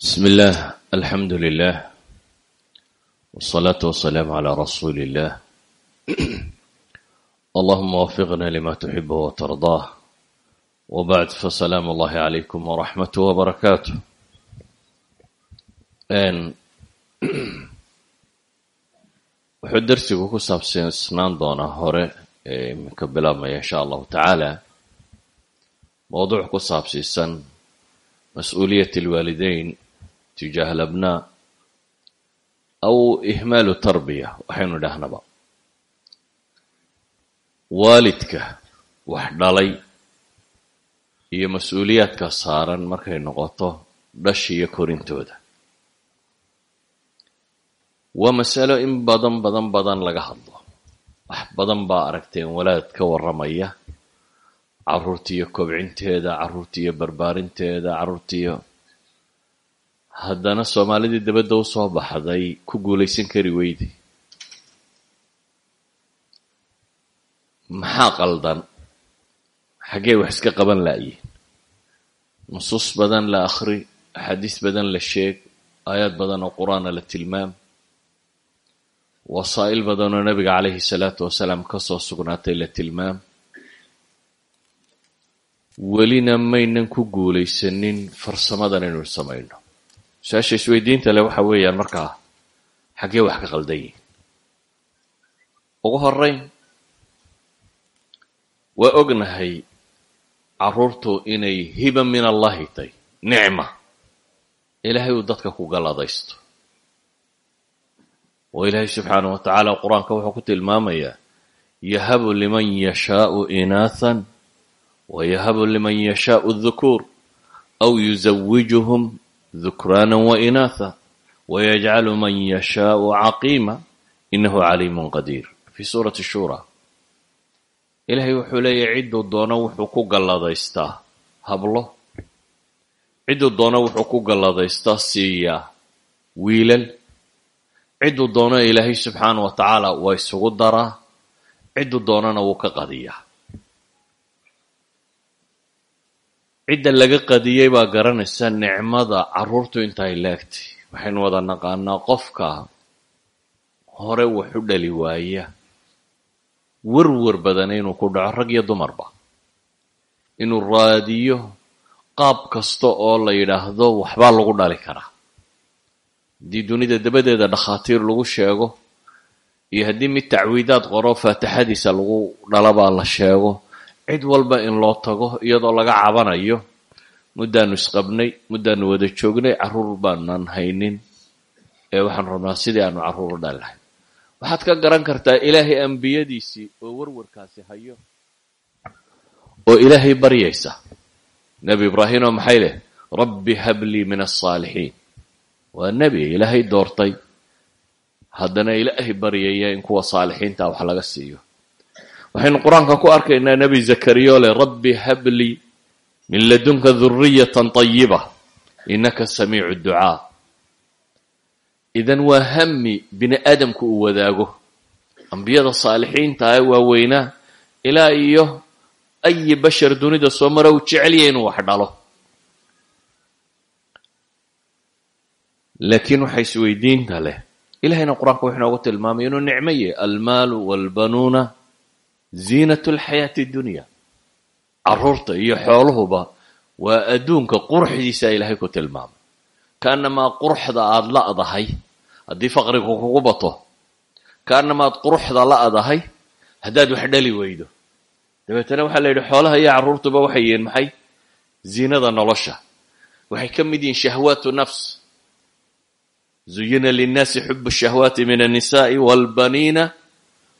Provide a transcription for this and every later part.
بسم الله الحمد لله والصلاة والسلام على رسول الله اللهم وفقنا لما تحبه وترضاه وبعد فسلام الله عليكم ورحمته وبركاته wuxuu darsigu ku saabsnaan doonaa hore ee iminka bilaabmaya insha allahu tacaala mowduuc ku saabsiisan mas-uuliyat alwaalideyn tijaah alabnaa aw ihmaalu tarbiya waxaynu idhaahnaba waalidka wax dhalay iyo mas'uuliyaadka saaran markay noqoto dhashi iyo korintooda waa masalo in badan badan badan laga hadlo wax badan baa aragteen walaad ka warramaya carruurtiiyo kobcinteeda carruurtiiyo barbaarinteeda carruurtiiyo haddana soomaalidii dabadda u soo baxday ku guulaysan kari weyday maxaa qaldan? Xaggee wax iska qaban la'yiin nusuus badan la akhri axaadiis badan la sheeg aayaad badan oo qur'aana la tilmaam. Wasaa'il badan oo nabiga calayhi salaatu wasalaam ka soo sugnaatay la tilmaam. Welina maynan ku guulaysanin farsamadan inuu samayno su'aasha isweydiinta leh waxa weeyaan markaa xaggee wax ka qaldan yihiin ugu horeyn waa ognahay carruurtu inay hiba min allahi tay nicma. Ilaahay uu dadka ku galladaysto oo ilaahay subxaanah wa tacaala qur'aanka wuxuu ku tilmaamayaa yahabu liman yashaau inaathan wa yahabu liman yashaau dhukuur aw yuzawijuhum dhukraana wa inaatha wayajcalu man yashaau caqiima inahu caliimun qadiir fii suurati shura ilaahay wuxuu leeyahy cidduu doono wuxuu ku galladaystaa hablo cidduu doono wuxuu ku galladaystaa siiyaa wiilal cidduu doono ilaahay subxaana wa tacaala waa isugu daraa cidduu doonana wuu ka qadiyaa cidda laga qadiyey baa garanaysa nicmada carruurtu intaay laagtay waxaynu wada naqaanaa qofka hore wax u dhali waaya. Werwer badana inuu ku dhaco rag iyo dumarba inuu raadiyo qaab kasta oo la yidhaahdo waxbaa lagu dhali karaa. Haddii dunida dabadeeda dhakhaatiir lagu sheego iyo haddii mid tacwiidaad qoro faatixadiisa lagu dhalabaa la sheego cid walba in loo tago iyadoo laga cabanayo muddaanu isqabnay muddaanu wada joognay carruur baanan haynin. Ee waxaan rabnaa sidii aanu carruur u waxaad ka garan kartaa ilaahay ambiyadiisii oo warwarkaasi hayo oo ilaahay baryaysa. Nebi ibraahim oo maxay leh? Rabbi hablii min alsaalixiin waa nebi ilaahay doortay. Haddana ilaahay baryaya in kuwa saalixiinta wax laga siiyo waxaynu qur'aanka ku arkaynaa nebi zakariya oo leh rabbi hablii min ladunka duriyatan tayiba inaka samiicu ducaa. Idan waa hami bini aadamku uu wadaago. Ambiyada saalixiinta ee waaweynaa ilaa iyo ayi bashar dunida soo mara uu jecelya inuu wax dhalo. Laakiin waxa isweydiinta leh. Ilahayna qur'aanka wuxuu inoogu tilmaamay inuu nicmo yahy almaalu walbanuuna ziinat alxayaati dunya. Carruurta iyo xooluhuba waa adduunka quruxdiisa ilaahay ku tilmaamay. Kaanamaa quruxda aada la'dahay haddii faqrigu kugu bato kaanamaad quruxda la'dahay haddaad wax dhali weydo. Dabeetana waxaa la yidhi xoolaha iyo carruurtuba waxay yihiin maxay? Ziinada nolosha. Waxay ka mid yihiin shahwaatu nafs. Zuyina linnaasi xubu shahwaati min alnisa'i walbaniina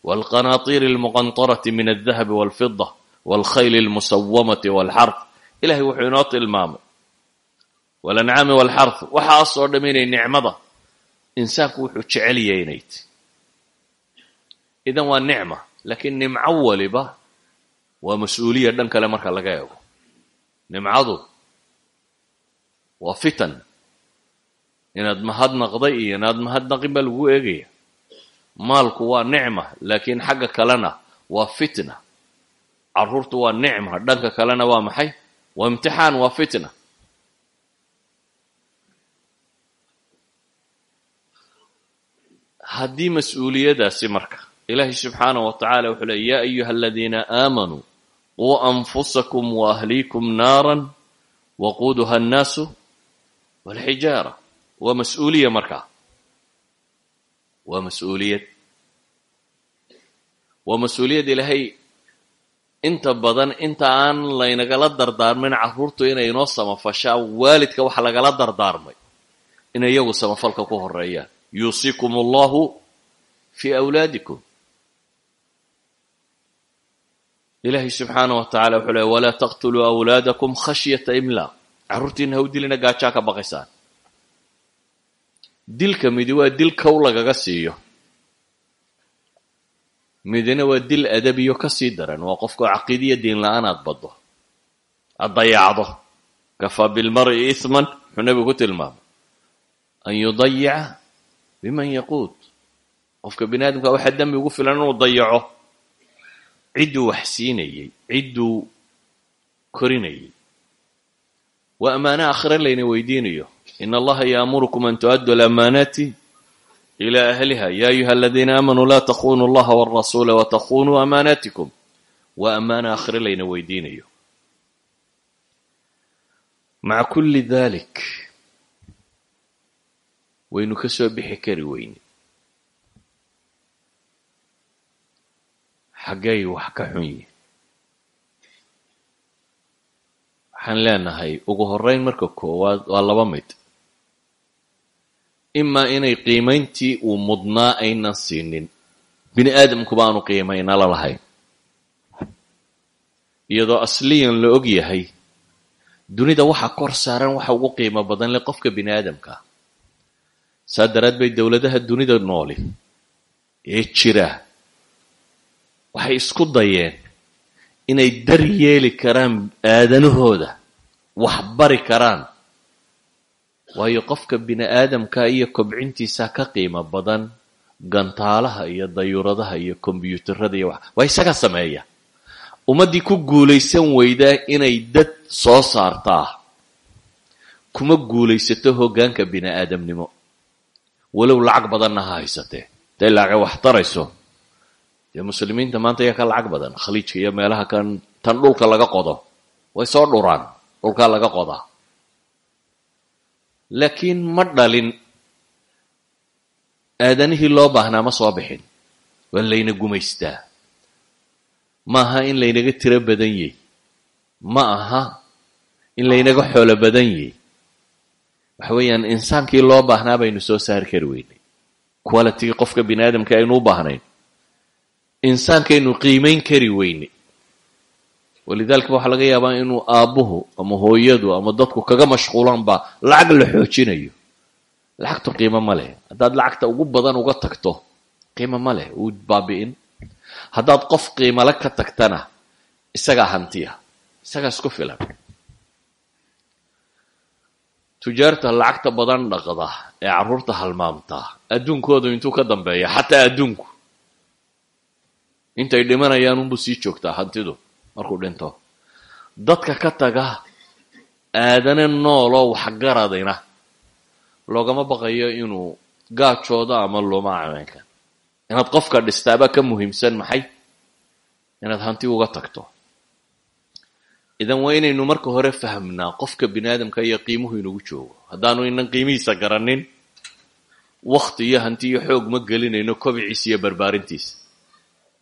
walqanaatiiri almuqantarati min aldahabi walfida walkhayli almusawamati walxarf ilahay wuxuu inoo tilmaamay walancaami walxarf waxaasoo dham inay nicmada insaanku wuxuu jecel yahay inay ti idan waa nicma laakiin nimco waliba waa mas'uuliya dhan kale marka laga eego nimcadu waa fitan inaad mahadnaqday iyo inaad mahadnaqin baa lagu eegaya maalku waa nicma laakiin xagga kalena waa fitna. Caruurtu waa nicma dhanka kalena waa maxay? Waa imtixaan waa fitna. Haddii mas'uuliyadaasi marka ilaahay subxaanah wa tacaala wuxuu leey yaa ayuha aladiina aamanuu quu anfusakum waahliikum naaran waquuduha annaasu walxijaara waa mas'uuliya markaa waa mas'uuliyad. Waa mas'uuliyad ilaahay inta badan inta aan laynagala dardaarmin carruurtu inay inoo samafashaa waalidka waxa lagala dardaarmay inay iyagu samafalka ku horeeyaan yuusikum allahu fii awlaadikum. Ilaahay subxaanah wa tacala wuxuu leey walaa taqtuluu awlaadakum khashyata imlaaq carruurtiina ha u dilina gaajaa ka baqaysaan dilka midi waa dil kow lagaga siiyo. Midina waa dil adabiyo ka sii daran. Waa qofkao caqiidiya diin la'aan aad baddo. Aad dayacdo. Kafaa bilmari ihman muxuu nebigu ku tilmaamay. An yudayica biman yaquud qofka bini aadamka waxaa dembi ugu filan inuu dayaco. Cidduu wax siinayey cidduu korinayay waa ammaano aakhire layna weydiinayo in allaha yaamurukum an tu'addu alamaanaati ila ahliha ya ayuha aladiina aamanuu laa takunuu allaha walrasuula watakunuu amaanaatikum waa ammaano aakhire layna weydiinayo maca kulli dalik waynu ka soo bixi kari weyne xaggay wax ka xun yihiin waxaan leenahay ugu horeyn marka koowaad waa laba mid imaa inay qiimayntii uu mudnaa aynan siinin. Bini aadamkuba aanu qiimaynala lahayn iyadoo asliyan la og yahay dunida waxa kor saaran waxa ugu qiimo badan le qofka bini aadamka. Saa daraad bay dowladaha dunida nooli ee jira. Waxay isku dayeen inay dar yeeli karaan aadanahooda wax bari karaan waayo qofka bini aadamka iyo kobcintiisa ka qiimo badan gantaalaha iyo dayuuradaha iyo kombyuutarada iyo wax waa isaga sameeya. Ummaddii ku guulaysan weydaa inay dad soo saartaa. Kuma guulaysato hoggaanka bini aadamnimo walow lacag badanna ha haysatee haday lacagay wax tarayso. Dee muslimiinta maanta ayaa ka lacag badan. Khaliijka iyo meelaha kan tan dhulka laga qodo. Way soo dhuraan. Dhulkaa laga qodaa laakiin ma dhalin. Aadanihii loo baahnaa ma soo bixin. Waa layna gumaystaa. Ma aha in laynaga tiro badan yahy ma aha in laynaga xoolo badan yahy waxa weeyaan insaankii loo baahnaa baynu soo saari kari weynay. Qualitigii qofka bini aadamka aynu u baahnayn. Insaankaynu qiimayn kari weynay walidaalika waxaa laga yaabaa inuu aabbuhu ama hooyadu ama dadku kaga mashquulaanba lacag la xoojinayo. Lacagtu qiimo ma leh. Haddaad lacagta ugu badan uga tagto qiimo ma leh. Uu baabi'in. Haddaad qof qiimale ka tagtana isagaa hantiya. Isagaa isku filan. Tujaarta lacagta badan dhaqda ee carruurta halmaamtaa adduunkoodu intuu ka dambeeya xataa adduunku. Intay dhimanayaan unbuu sii joogtaa hantidu markuu dhinto dadka ka taga aadane nooloo waxgaradina loogama baqayo inuu gaajoodo ama luma cameenkan inaad qofka dhistaabaa ka muhiimsan maxay? Inaad hanti uga tagto. Idan waa inaynu marka hore fahmnaa qofka bini aadamka iyo qiimuhu inagu joogo. Haddaanu inan qiimihiisa garanin wakti iyo hanti iyo xoog ma gelinayno kobiciisa iyo barbaarintiisa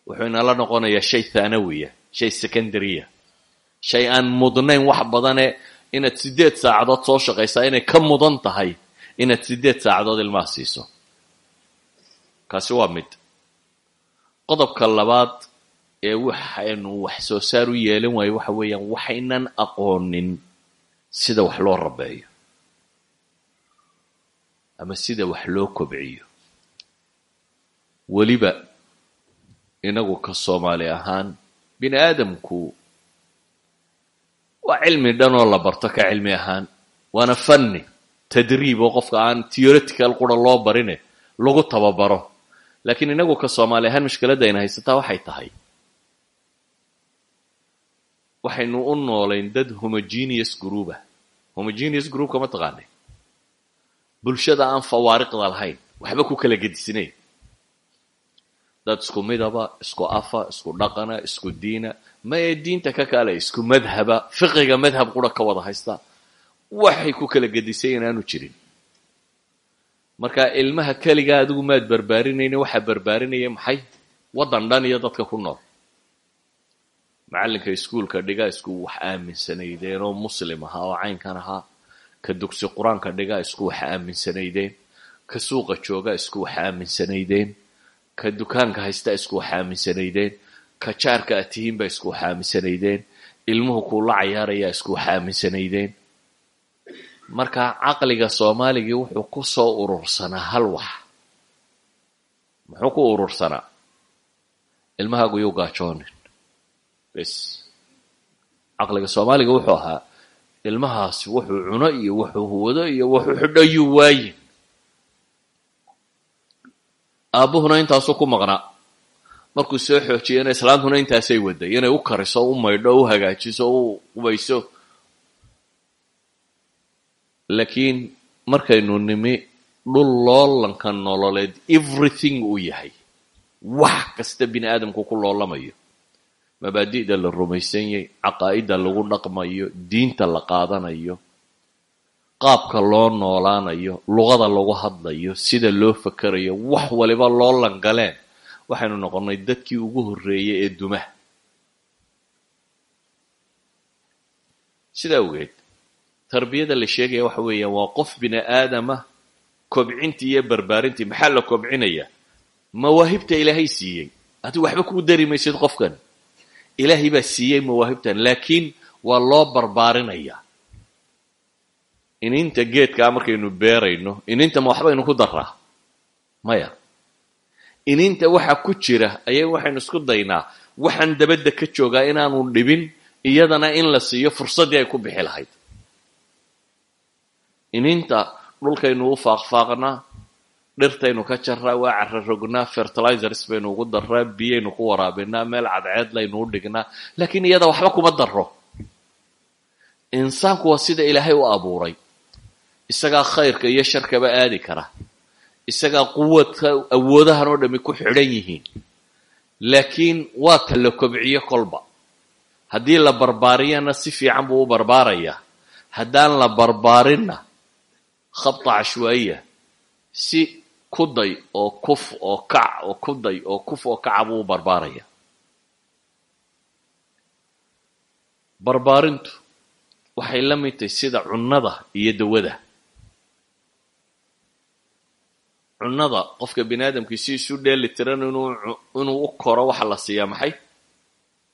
wuxuu inala noqonayaa shay thanawiya shay secondarya. Shay aan mudnayn wax badane inaad siddeed saacadood soo shaqaysaa inay ka mudan tahay inaad siddeed saacadood ilmaha siiso. Kaasi waa mid. Qodobka labaad ee waxaynu wax soo saar u yeelan waayo waxa weeyaan waxaynan aqoonin sida wax loo rabeeyo. Ama sida wax loo kobciyo. Weliba inagu ka soomaali ahaan bini aadamku waa cilmi dhan oo la barto ka cilmi ahaan. Waana fanni tadriib oo qofka aan theoretical qura loo barine lagu tababaro. Laakiin inagu ka soomaali ahaan mushkiladda ayna haysataa waxay tahay. Waxaynu u noolayn dad homogeneous group ah homogeneous groupka ma taqaanay bulshada aan fawaariqda lahayn waxba ku kala gedisnayn dad isku midaba isku afa isku dhaqana isku diina. Ma ee diinta ka kale isku madhaba. Fiqiga madhab qura ka wada haysta. Waxay ku kala gedisay inaanu jirin. Marka ilmaha keligaa adigu maad barbaarinayna waxaa barbaarinaya maxay? Waddan dhan iyo dadka ku nool. Macallinka iskuulka dhigaa isku wax aaminsanaydeen oo muslim ahaa oo caynkan ahaa. Ka dugsi qur'aanka dhigaa isku wax aaminsanaydeen. Ka suuqa jooga isku wax aaminsanaydeen ka dukaanka haysta isku wax aaminsanaydeen ka jaarka aad tihiinba isku wax aaminsanaydeen ilmuhu kuula cayaarayaa isku wax aaminsanaydeen marka caqliga soomaaligii wuxuu ku soo urursanaa hal wax. Muxuu ku urursanaa? Ilmahaagu yuu gaajoonin. Bes. Caqliga soomaaliga wuxuu ahaa ilmahaasi wuxuu cuno iyo wuxuu huwado iyo wuxuu xidho yuu waayin aabbuhuna intaasuu ku maqnaa markuu soo xoojiyana islaantuna intaasay waday inay u kariso u maydho u hagaajiso u qubayso. Laakiin markaynu nimi dhul loolanka nololeed everything uu yahay wax kasta bini aadamku ku loolamayo. Mabaadi'da la rumaysan yahay caqaa'idda lagu dhaqmayo diinta la qaadanayo qaabka loo noolaanayo luqada lagu hadlayo sida loo fakerayo wax waliba loo langaleen waxaynu noqonnay dadkii ugu horreeyay ee dumaha. Sidaa ogeed tarbiyada la sheegaya waxa weeyaan waa qof bini aadama kobcintii iyo barbaarintii maxaa la kobcinaya? Mawaahibta ilaahay siiyey. Adigu waxba kuu dari maysid qofkan. Ilaahay baa siiyey mawaahibtan laakiin waa loo barbaarinaya ininta geedkaa markaynu beerayno ininta ma waxbaynu ku daraa maya. Ininta waxa ku jira ayaa waxaynu isku daynaa. Waxaan dabadda ka joogaa inaanu dhibin iyadana in la siiyo fursaddii ay ku bixi lahayd. Ininta dhulkaynu u faaqfaaqnaa dhirtaynu ka jarraa waa cararognaa fertilizers baynu ugu darraa biyaynu ku waraabinaa meel cadceed laynu u dhignaa. Laakiin iyada waxba kuma daro insaanku waa sida ilaahay u abuuray isagaa khayrka iyo sharkaba aadi kara. Isagaa quwadka awoodahan oo dhami ku xidhan yihiin. Laakiin waa ta la kobciyo kolba. Haddii la barbaariyana si fiican buu u barbaarayaa haddaan la barbaarinna khabta cashwaaiya si kuday oo kuf oo kac oo kuday oo kuf oo kaca buu u barbaaraya. Barbaarintu waxay la mid tahay sida cunnada iyo dawada cunnada qofka bini aadamkii si isu dheeli tiran inuu u koro waxa la siiyaa maxay?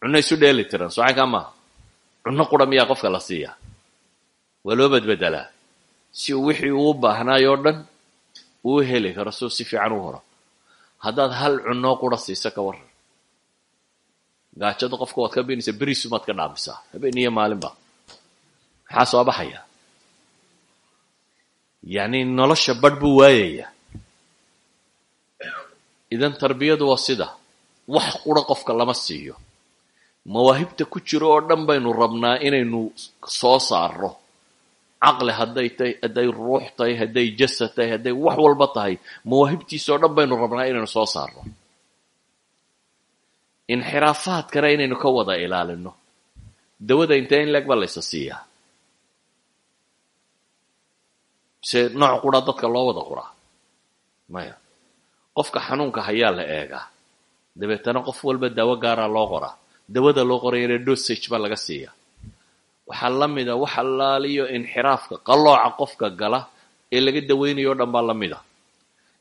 Cunno isu dheeli tiran socankaa maaha. Cunno qura miyaa qofka la siiyaa? Waa loo badbedelaa si wixii uu baahnaay dhan uu heli karo suu si fiican u horo. Haddaad hal cunnoo qura siisa ka waran gaajada qofka waad ka beenaysaa beriisumaad ka dhaamisaa habeen iyo maalinba maxaa soo baxaya? Yacni nolosha badh buu waayayaa idan tarbiyadu waa sida wax qura qofka lama siiyo. Mawaahibta ku jiro oo dhan baynu rabnaa inaynu soo saarno. Caqli hadday tahay hadday ruux tahay hadday jasad tahay hadday wax walba tahay mawaahibtiisa oo dhan baynu rabnaa inaynu soo saarno. Inxiraafaadkana inaynu ka wada ilaalino dawada intee in leeg baa laysa siiyaa? Se nooc qura dadka loo wada quraa. Maya qofka xanuunka hayaa la eegaa. Dabeetana qof walba daawo gaaraa loo qoraa. Dawada loo qorayana dosage baa laga siiyaa. Waxaa la mida wax allaaliyo inxiraafka qallooca qofka gala ee laga dawaynayo dhan baa la mida.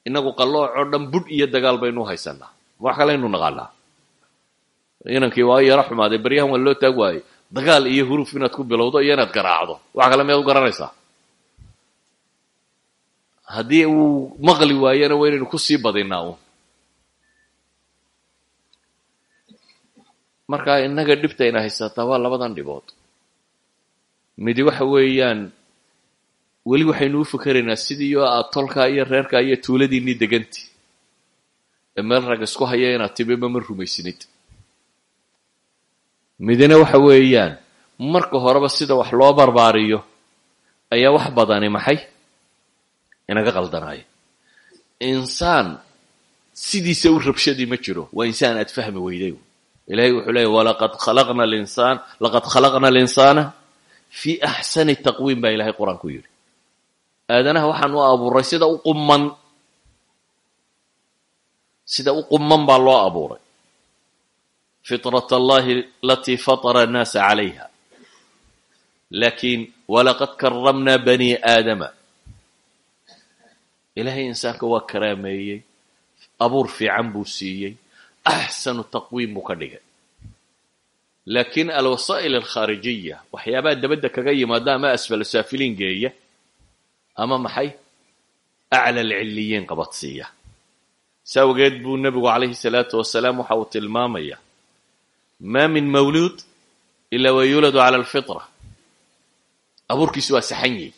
Innagu qallooc oo dhan budh iyo dagaal baynu haysanaa. Wax kalaynu naqaanaa. Inankii waa yaro xumaaday baryahan waa loo taag waayey. Dagaal iyo huruf inaad ku bilowdo iyo inaad garaacdo. Wax kale miyaad u garanaysaa haddii uu maqli waayana waa inaynu ku sii badinaa uun marka innaga dhibtayna haysataa waa labadan dhibood. Midi waxa weeyaan weli waxaynu u fikeraynaa sidii aad tolkaa iyo reerkaa iyo tuuladiinii deganti. Ee meel rag isku haya inaad timiba ma rumaysinid. Midina waxa weeyaan marka horeba sida wax loo barbaariyo ayaa wax badani maxay inaga qaldanaayo insaan sidiisa u rabshadii ma jiro. Waa insaan aad fahmi weyday. Ilahay wuxuu leeyay walaqad khalaqna linsaan laqad khalaqna alinsaana fii axsani taqwiim baa ilahay qur'aanku yidhi. Aadanaha waxaan u abuuray sida u qumman. Sida u qumman baa loo abuuray. Fitrat allahi alatii fatara annaasa calayha laakiin walaqad karamna bani aadama ilahay insaanka waa karaameeyey. Abuur fiican buu siiyey. Axsanu taqwiim buu ka dhigay. Laakiin alwasaa'il alkhaarijiya waxyaabaha dabadda kaga yimaada ama asfalo saafiliin geeya ama maxay? Acla alcilliyiin qabadsiiya sa awgeed buu nebigu calayhi salaatu wasalaam waxa uu tilmaamaya ma min mawluud ila wa yuuladu cala alfitra. Abuurkiisu waa saxan yihi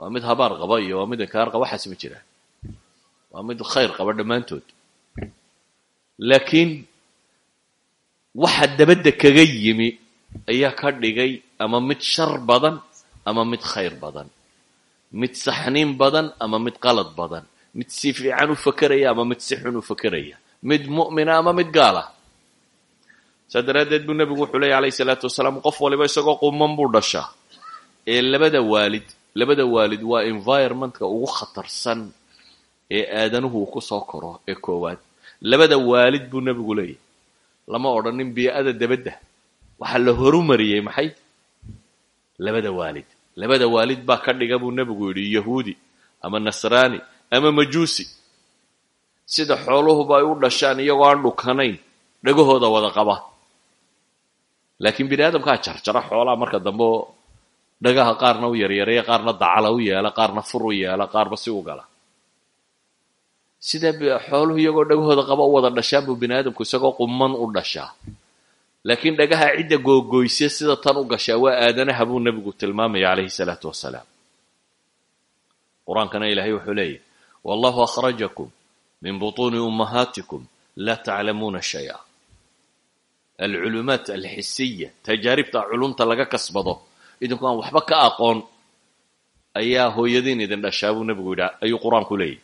waa mid habaar qaba iyo waa mid inkaar qaba waxaas ma jiraan waa mid khayr qaba dhammaantood. Laakiin waxa dabadda kaga yimi ayaa ka dhigay ama mid shar badan ama mid khayr badan. Mid saxniin badan ama mid qalad badan. Mid si fiican u fakeraya ama mid si xun u fakeraya mid mu'mina ama mid gaala saa daraaddeed buu nebigu wuxuu leeyay alayhi salaatu wasalaam qof waliba isagoo quman buu dhashaa. Ee labada waalid labada waalid waa environmentka ugu khatarsan ee aadanuhu uu ku soo koro ee koowaad. Labada waalid buu nebigu leeyahy lama odhanin bii'ada dabadda. Waxaa la horumariyey maxay? Labada waalid. Labada waalid baa ka dhiga buu nebigu yidhi yahuudi ama nasraani ama majuusi. Sida xooluhuba ay u dhashaan iyagoo aan dhukanayn dhagahooda wada qaba. Laakiin bini aadamkaa jarjara xoolaha marka dambe dhagaha qaarna u yaryareeya qaarna dacala u yeela qaarna fur u yeela qaarba si u gala. Sida xooluhu iyagoo dhagahooda qaba u wada dhashaan buu bini aadamku isagoo quman u dhashaa. Laakiin dhagaha cidda googoyse sida tan u gashaa waa aadanaha buu nebigu tilmaamaya calayhi salaatu wasalaam. Qur'aankana ilaahay wuxuu leeyahy wallahu akhrajakum min butuuni ummahaatikum laa taclamuuna shaya. Alculumaat alxisiya tajaaribta culumta laga kasbado idinku aan waxba ka aqoon ayaa hooyadiin idin dhashaa buu nebigu yidhi ayuu qur'aanku leeyahy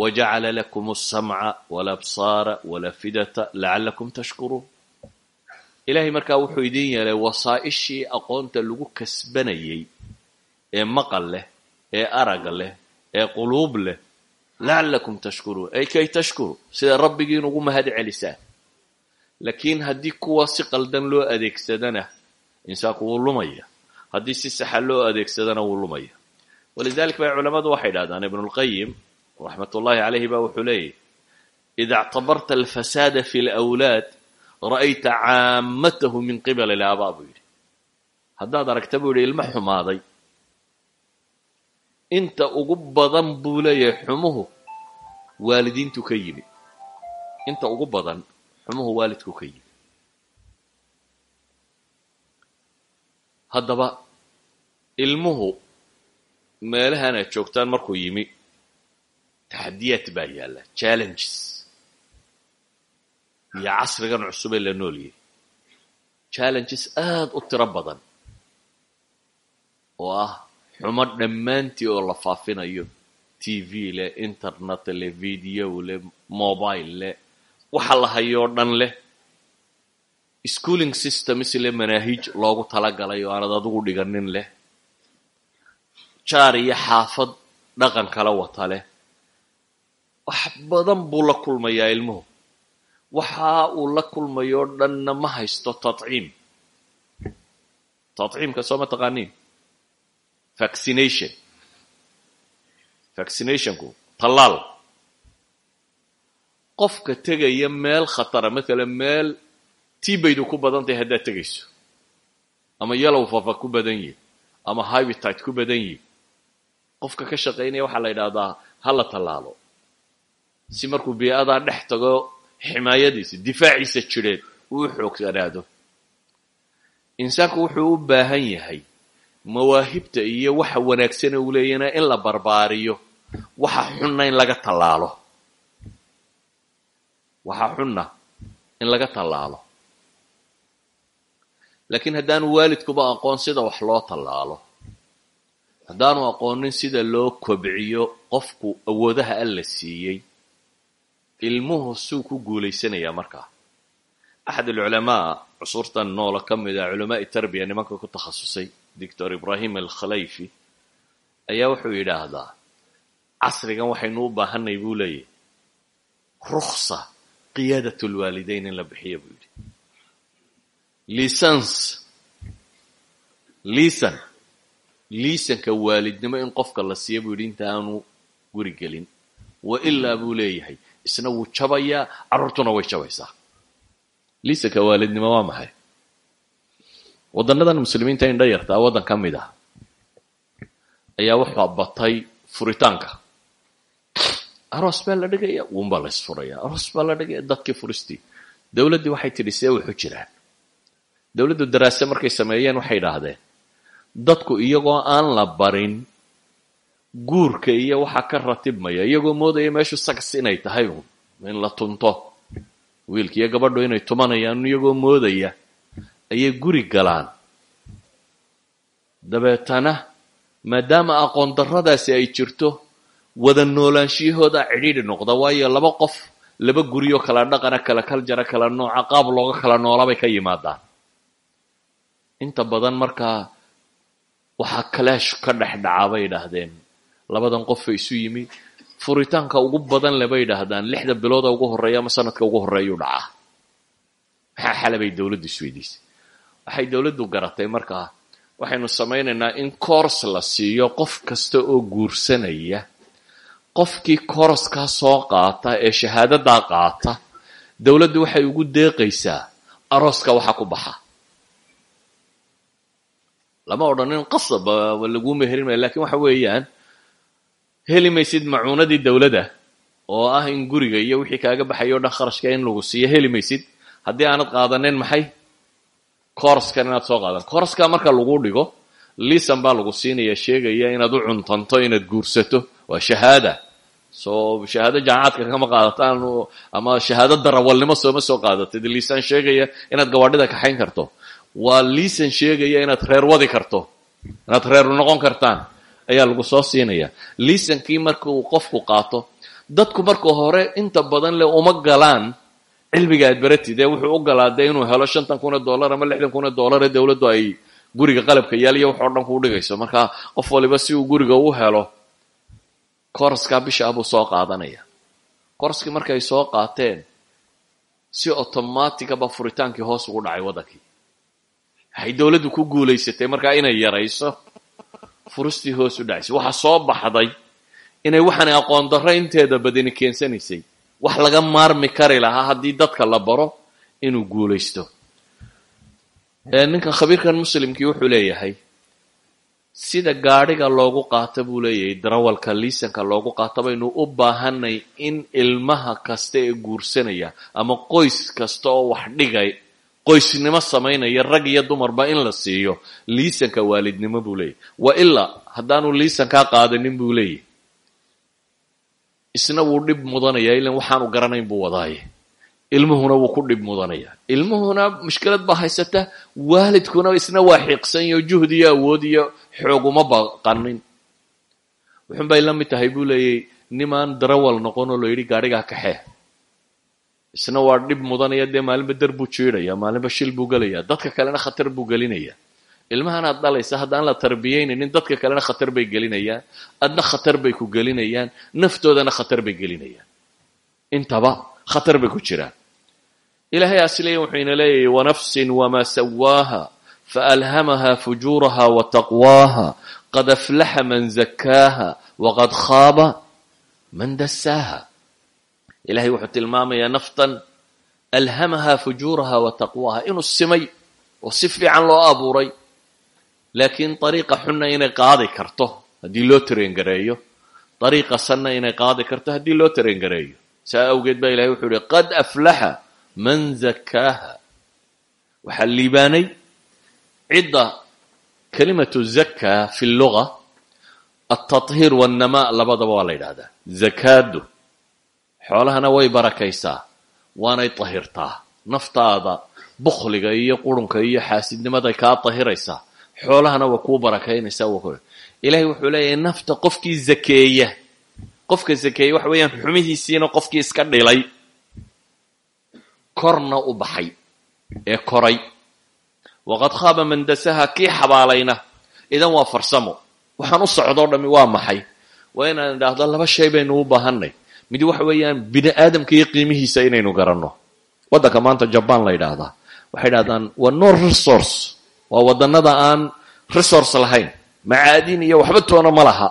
wajacala lakum alsamca walabsaara walafidata lacalakum tashkuruun. Ilahay markaa wuxuu idin yeelay wasaa'ishii aqoonta lagu kasbanayey ee maqal leh ee arag leh ee quluub leh lacalakum tashkuruun. Ay kay tashkuru sida rabbigiin ugu mahad celisaan laakiin haddii kuwa si qaldan loo adeegsadana insaanku wuu lumaya haddii si saxa loo adeegsadana wuu lumaya walidalik bay culammadu waxay dhahdaan ibnu lqayim raxmat ullahi calayhi ba wuxuu leeyahy ida اctabarta alfasaada fi lawlaad ra'ayta caamatahu min qibali ilaabaa buu yidhi. Aragta buu yidhi xumaaday. Inta ugu badan buu leeyahay xumuhu waalidiintu ka inta ugu badan xumuhu waalidku ka haddaba ilmuhu meelahan aad joogtaan markuu yimi taxadiyaad baa yaalla challenges. Iyo casrigan cusub ee la noolyahy challenges aada u tiro badan oo ah xumo dhammaantii oo la faafinayo t v leh internet leh video leh mobile leh waxa la hayoo dhan leh schooling systems leh manaahiij loogu talagalay oo aanad adigu dhiganin leh. Jaar iyo xaafad dhaqan kala wata leh. Wax badan buu la kulmayaa ilmuhu. Waxa uu la kulmayoo dhanna ma haysto tatciim. Tatciimka soo ma taqaaniin? Vaccination. Vaccinationku tallaal. Qofka tegaya meel khatara mathalan meel tibaydu ku badan tahay haddaad tegayso ama yellow fafa ku badan yihi ama habitat ku badan yihi qofka ka shaqaynaya waxaa la yidhahdaa ha la tallaalo si markuu bii'adaa dhex tago ximaayadiisa difaaciisa jireed uu xoogsanaado insaanku wuxuu u baahan yahay mawaahibta iyo waxa wanaagsane uu leeyana in la barbaariyo waxa xunna in laga tallaalo waxa xunna in laga tallaalo laakiin haddaanu waalidkuba aqoon sida wax loo tallaalo haddaanu aqoonin sida loo kobciyo qofku awoodaha alla siiyey ilmuhu suu ku guulaysanayaa markaa. Axad alculamaa cusurtan noola ka mid a culamaai tarbiya nimanka ku takhasusay doctor ibrahim alkhalayfi ayaa wuxuu yidhaahdaa casrigan waxaynu u baahanay buu leeyahy ruksa qiyaadat lwaalidayn in la bixiya buu yidhi lisans lisan. Liisanka waalidnimo in qofka la siiya buu yidhi inta aanu guri gelin. Wa ilaa buu leeyahay. Isna wuu jabayaa carruurtuna way jabaysaa. Liisanka waalidnimo waa maxay? Waddannadan muslimiinta indha yartaa waddan ka mid ah. Ayaa waxaa batay furitaanka. Aroos baa la dhigaya wuunbaa la isfuraya aroos baa la dhigaya dadkii furistii dowladdii waxay tidhi see wuxu jiraan dowladdu daraase markay sameeyeen waxay idhaahdeen dadku iyagoo aan la barin guurka iyo waxaa ka ratibmaya iyagoo moodaya meeshu sags inay tahay uun in la tunto wiilka iyo gabadhu inay tumanayaan iyagoo moodaya ayay guri galaan. Dabeetana maadaama aqoon darradaasi ay jirto wada noolaanshiyahooda cidhiidhi noqda waayo laba qof laba guriyoo kala dhaqana kala kaljara kala nooca qaab looga kala noolabay ka yimaadaan inta badan markaa waxaa kaleesh ka dhex dhacaa bay idhaahdeen. Labadan qofa isu yimi. Furitaanka ugu badan le bay idhaahdaan. Lixda bilooda ugu horreeya ama sanadka ugu horreeyuu dhacaa. Maxaa xale bay dowladdu isweydiisay waxay dowladdu garatay markaa waxaynu samaynaynaa in koors la siiyo qof kasta oo guursanaya. Qofkii kooraskaa soo qaata ee shahaadadaa qaata dowladdu waxay ugu deeqaysaa. Arooska waxa ku baxa lama odhanin qasab laguu meherin maya waxa weeyaan heli maysid macuunadii dowladda oo ah in guriga iyo wixii kaaga baxayo o dhan kharashka in lagu siiyo heli maysid. Haddii aanad qaadanin maxay? Kooraskan inaad soo qaadan. Kooraskaa marka lagu dhigo lisan baa lagu siinaya sheegaya inaad u cuntanto inaad guursato. Waa shahaada. Soo shahaado jaamacaadka kama qaadataan ama shahaado darawalnimo sooma soo qaadatid. Lisan sheegaya inaad gawaadhida kaxayn karto waa liisan sheegaya inaad reer wadi karto inaad reer noqon kartaan ayaa lagu soo siinaya. Liisankii marka uu qofku qaato dadku marka hore inta badan le uma galaan cilmiga aad baratid. Wuxuu u galaa dee inuu helo shantan kun oo dollar ama lixdan kun oo dollar ee dowladdu ay guriga qalabka yaaliyo wax oo dhan kuu dhigayso. Marka qof waliba si uu guriga u helo kooraskaa bishaa buu soo qaadanaya. Kooraskii markay soo qaateen si automaticaba furitaankii hoos ugu dhacay waddankii waxay dowladdu ku guulaysatay markaa inay yarayso furistii hoos u dhacaysay waxaa soo baxday inay waxaanay aqoon darro inteeda badani keensanaysay. Wax laga maarmi kari lahaa haddii dadka la baro inuu guulaysto. Ninkan khabiirkan muslimkii wuxuu leeyahay sida gaadhiga loogu qaato buu leeyahay darawalka liisanka loogu qaato baynu u baahanay in ilmaha kasta ee guursanaya ama qoys kasta oo wax dhigay qoysnimo samaynaya rag iyo dumarba in la siiyo. Liisanka waalidnimo buu leeyahy wa ilaa haddaanu liisankaa qaadanin buu leeyahy isna wuu dhib mudanaya ilan waxaanu garanayn buu wadaaye. Ilmuhuna wuu ku dhib mudanaya. Ilmuhuna mushkilad baa haysata waalidkuna isna waa xiiqsan iyo juhd iyo awood iyo xoog uma baqanin. Wuxun bay la mid tahay buu leeyay nimaan darawal noqon oo la yidhi gaadhigaa kaxee isna waa dhib mudanaya dee maalinba dar buu jiidhaya maalinba shil buu gelaya dadka kalena khatar buu gelinaya. Ilmahan aad dhalaysa haddaan la tarbiyaynaynin dadka kalena khatar bay gelinayaan adna khatar bay ku gelinayaan naftoodana khatar bay gelinayaan. Intaba khatar bay ku jiraan. Ilahay asliya wuxuu ina leeyahay wanafsin wamaa sawaaha faalhamaha fujuuraha wa taqwaaha qad aflaxa man zakaaha waqad khaaba man dasaaha ilahay wuxuu tilmaamayaa naftan alhamaha fujuuraha wa taqwaaha inuu simay oo si fiican loo abuuray laakiin dariiqa xunna inay qaadi karto haddii loo tareengareeyo. Dariiqa sanna inay qaadi karto haddii loo tareengareeyo. Saa awgeed baa ilahay wuxuu yihi qad aflaxa man zakaaha. Waxaa liibaanay cidda kalimatu zaka fi lluga altahiir wannama labadaba waa la yidhahdaa zakaadu xoolahana way barakaysaa. Waanay tahirtaa. Naftaada bukhliga iyo qurunka iyo xaasidnimaday kaa tahiraysaa. Xoolahana waa kuu barakaynaysaa ilahay wuxuu leeyahay nafta qofkii zakeeya. Qofka sakeeyey waxa weeyaan xumihiisiina qofkii iska dhilay. Korna u baxay ee koray. Waqad khaaba man dasaha kii xabaalayna. Idan waa farsamo. Waxaan u socdoo dhammi waa maxay? Waa inaan idhaahdo laba shay baynu u baahanay mid waxa weeyaan bini aadamka iyo qiimihiisa inaynu garanno. Waddanka maanta jaban la yidhaahdaa. Waxay idhahdaan waa no resource. Waa wadannada aan resource lahayn. Macaadin iyo waxba toona ma laha.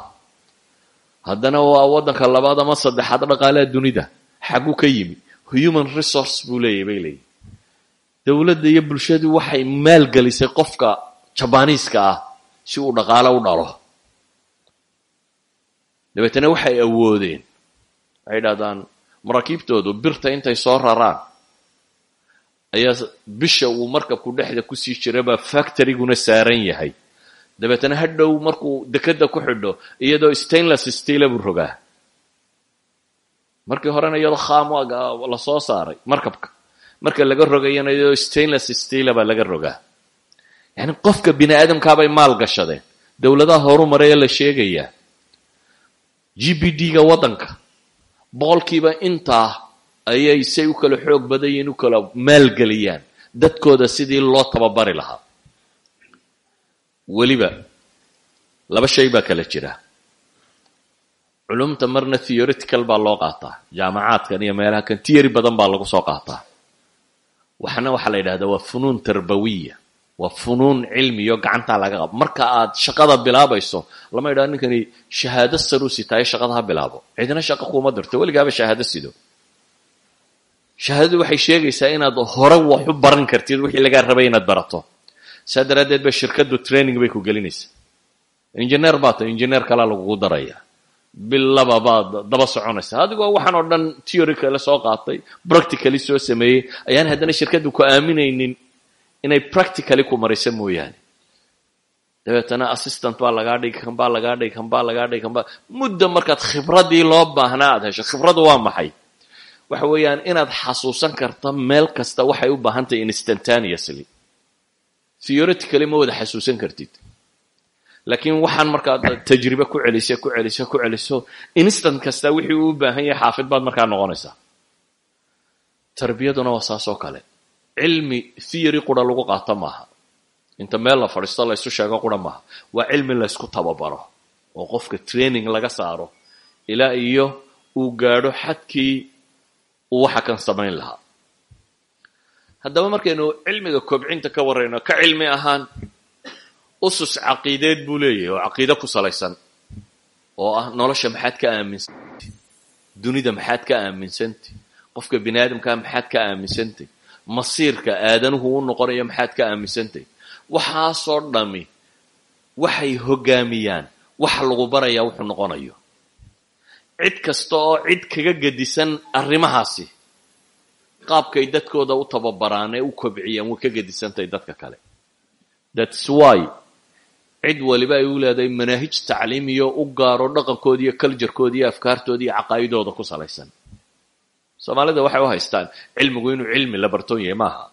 Haddana waa waddanka labaad ama saddexaad dhaqaalaha dunida. Xagu ka yimi. Human resource buu leeyahy bay dowladda iyo bulshadu waxay maalgelisay qofka jabaniiska ah si uu dhaqaalo u dhalo. Dabeetana waxay awoodeen waxay idhahdaan maraakiibtoodu birta intay soo raraan ayaa bisha uu markabku dhexda ku sii jira baa factoryguna saaran yahay dabeetana hadhow markuu dekeda ku xidho iyadoo stainless steela buu rogaa markii horena iyadoo kham la soo saaray markabka marka laga rogayana iyadoo stainless steela baa laga rogaa yani qofka bini aadamkaabay maal gashadeen dowladaha horu maraya la sheegayaa g b d-ga waddanka boqolkiiba intaa ayay say u kala xoog badan u kala maalgeliyaan. Dadkooda sidii loo tababari lahaa. Weliba laba shay baa kala jira. Culumta marna theoretical baa loo qaataa. Jaamacaadkan iyo meelaha kan tiyari badan baa lagu soo qaataa. Waxna waxaa la yidhahdaa waa funuun tarbawiya waa funuun cilmiyo gacantaa laga qabo. Marka aad shaqada bilaabayso lama yidhahdo ninkani shahaado saruu sitaayo shaqada ha bilaabo. Cidina shaqa kuuma dirto weligaaba shahaado sido. Shahaadadu waxay sheegaysaa inaad hore wax u baran kartid wixii lagaa rabay inaad barato. Saa daraaddeed ba shirkaddu training bay ku gelinaysaa injineer baa ta injineer kalaa lagugu daraya. Bil laba baad daba soconaysa. Adigoo waxaan oo dhan theory kale soo qaatay practically soo sameeyey. Ayaan haddana shirkaddu ku aaminaynin inay practically ku marayso mooyaane. Dabeetana assistant baa lagaa dhigi baa lagaa dhigi baa lagaa dhigi kan baa muddo markaad khibradii loo baahnaa aad hesho khibradu waa maxay? Waxa weeyaan inaad xasuusan karta meel kasta waxay u baahan tahay instantaneously. Theoretically ma wada xasuusan kartid. Laakiin waxaan markaad tajribe ku celiso ku celiso ku celiso instant kasta wixii uu u baahan yahay xaafid baad markaa noqonaysaa. Tarbiyaduna waa saas oo kale cilmi theory qura lagu qaato maaha. Inta meel la fadhiisto la ysu sheego qura maaha. Waa cilmi laysku tababaro oo qofka training laga saaro ilaa iyo uu gaadho xadkii uu waxa kan samayn lahaa. Haddaba markaynu cilmiga kobcinta ka warrayno ka cilmi ahaan usus caqiideed buu leeyahay oo caqiide ku salaysan oo ah nolosha maxaad ka aaminsantay? Dunida maxaad ka aaminsantay? Qofka bini aadamkaa maxaad ka aaminsantay masiirka aadanuhu u noqonayo maxaad ka aaminsantay? Waxaasoo dhami waxay hoggaamiyaan waxa lagu barayaa wuxuu noqonayo. Cid kasta oo cid kaga gedisan arrimahaasi qaabkay dadkooda u tababaraan ee u kobciyaan way ka gedisantahay dadka kale. Thats why cid waliba ay u leedahay manaahij tacliimiyo u gaaro dhaqankooda iyo culturekooda iyo afkaartooda iyo caqaa'idooda ku salaysan soomaalida waxay u haystaan? Cilmigu inuu cilmi la bartoon yahay maaha.